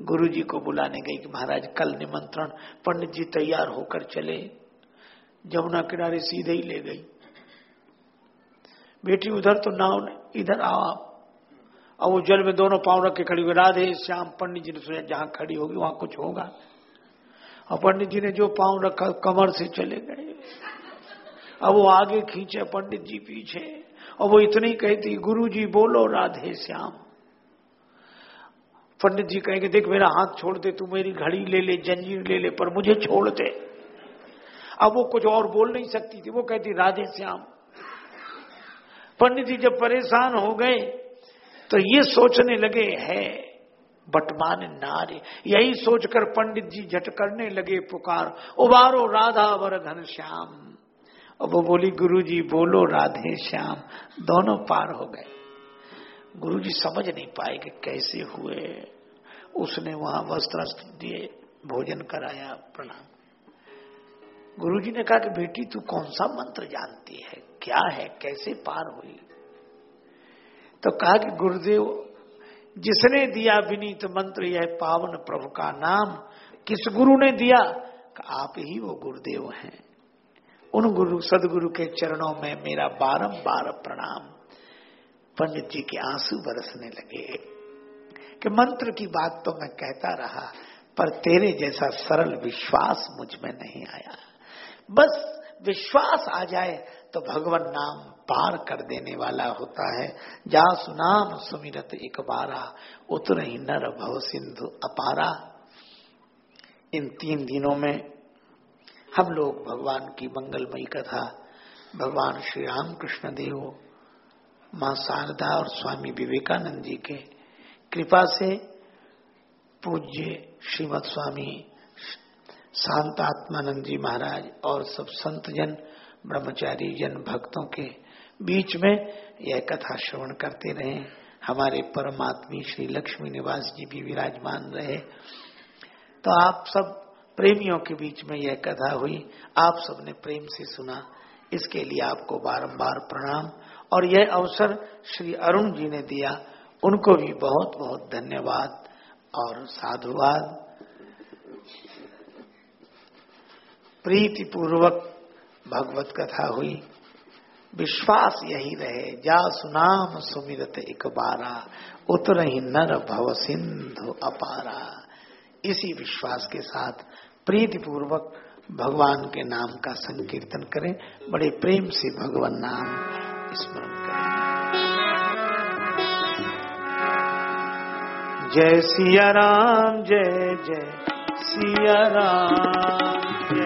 गुरु जी को बुलाने गई कि महाराज, कल निमंत्रण, पंडित जी तैयार होकर चले। जमुना किनारे सीधे ही ले गई। बेटी, उधर तो नाव इधर आओ आप और वो जल में दोनों पाँव रख के खड़ी हुई, राधे श्याम पंडित जी ने सोचा जहाँ खड़ी होगी वहाँ कुछ होगा। और पंडित जी ने जो पाँव रखा, कमर से चले गए। अब वो आगे खींचे, पंडित जी पीछे। और वो इतनी कहती गुरु जी बोलो राधे श्याम। पंडित जी कहेंगे, देख मेरा हाथ छोड़ दे, तू मेरी घड़ी ले ले, जंजीर ले ले, पर मुझे छोड़ दे। अब वो कुछ और बोल नहीं सकती थी। वो कहती, राधे श्याम। पंडित जी जब परेशान हो गए तो ये सोचने लगे, है बटमान नारी। यही सोचकर पंडित जी झट करने लगे पुकार। उबारो राधा वर घन श्याम। और वो बोली गुरु जी बोलो राधे श्याम। दोनों पार हो गए। गुरु जी समझ नहीं पाए कि कैसे हुए। उसने वहाँ वस्त्र दिए, भोजन कराया, प्रणाम। गुरु जी ने कहा कि, बेटी, तू कौन सा मंत्र जानती है? क्या है? कैसे पार हुई? तो कहा कि गुरुदेव, जिसने दिया विनीत मंत्र, यह पावन प्रभु का नाम, किस गुरु ने दिया? आप ही वो गुरुदेव हैं। उन गुरु, सदगुरु के चरणों में मेरा बारंबार प्रणाम। पंडित जी के आँसू बरसने लगे। कि मंत्र की बात तो मैं कहता रहा, पर तेरे जैसा सरल विश्वास मुझमें नहीं आया। बस विश्वास आ जाए तो भगवान नाम पार कर देने वाला होता है। जा सुनाम सुमिरत एक बारा, उतर ही नर भव सिंधु अपारा। इन तीन दिनों में हम लोग भगवान की मंगलमयी कथा, भगवान श्री राम कृष्ण देव, माँ शारदा और स्वामी विवेकानंद जी के कृपा से पूज्य श्रीमद स्वामी शांतात्मानंद जी महाराज और सब संत जन ब्रह्मचारी जन भक्तों के बीच में यह कथा श्रवण करते रहे। हमारे परमात्मी श्री लक्ष्मी निवास जी भी विराजमान रहे। तो आप सब प्रेमियों के बीच में यह कथा हुई। आप सबने प्रेम से सुना। इसके लिए आपको बारंबार प्रणाम। और यह अवसर श्री अरुण जी ने दिया। उनको भी बहुत बहुत धन्यवाद और साधुवाद। प्रीति पूर्वक भगवत कथा हुई। विश्वास यही रहे, जा सुनाम सुमिरत एक बारा उतर ही नर भव सिंधु अपारा। इसी विश्वास के साथ प्रीति पूर्वक भगवान के नाम का संकीर्तन करें। बड़े प्रेम से भगवान नाम स्मरण करें। जय सिया राम, जय जय सिया राम, जय।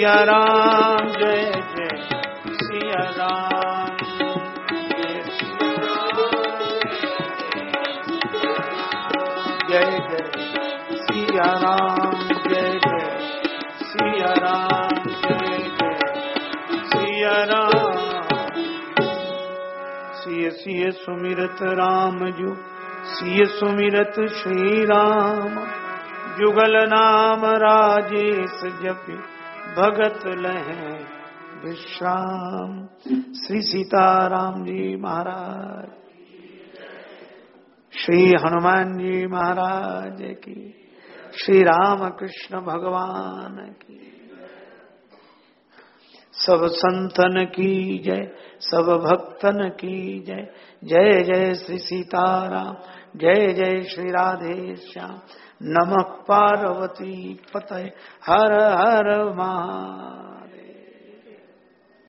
सिया राम, जय जय सिया राम। जय जय सिया राम, जय जय सिया राम, जय जय सिया राम। सिय सिय सुमिरत राम जु सिय सुमिरत श्री राम जुगल नाम राजेश जपि भगत लह विश्राम। श्री सीताराम जी महाराज। श्री हनुमान जी महाराज की। श्री राम कृष्ण भगवान की। सब संतन की जय, सब भक्तन की जय। जय जय श्री सीताराम, जय जय श्री राधे श्याम। नमः पार्वती पतये। हर हर महा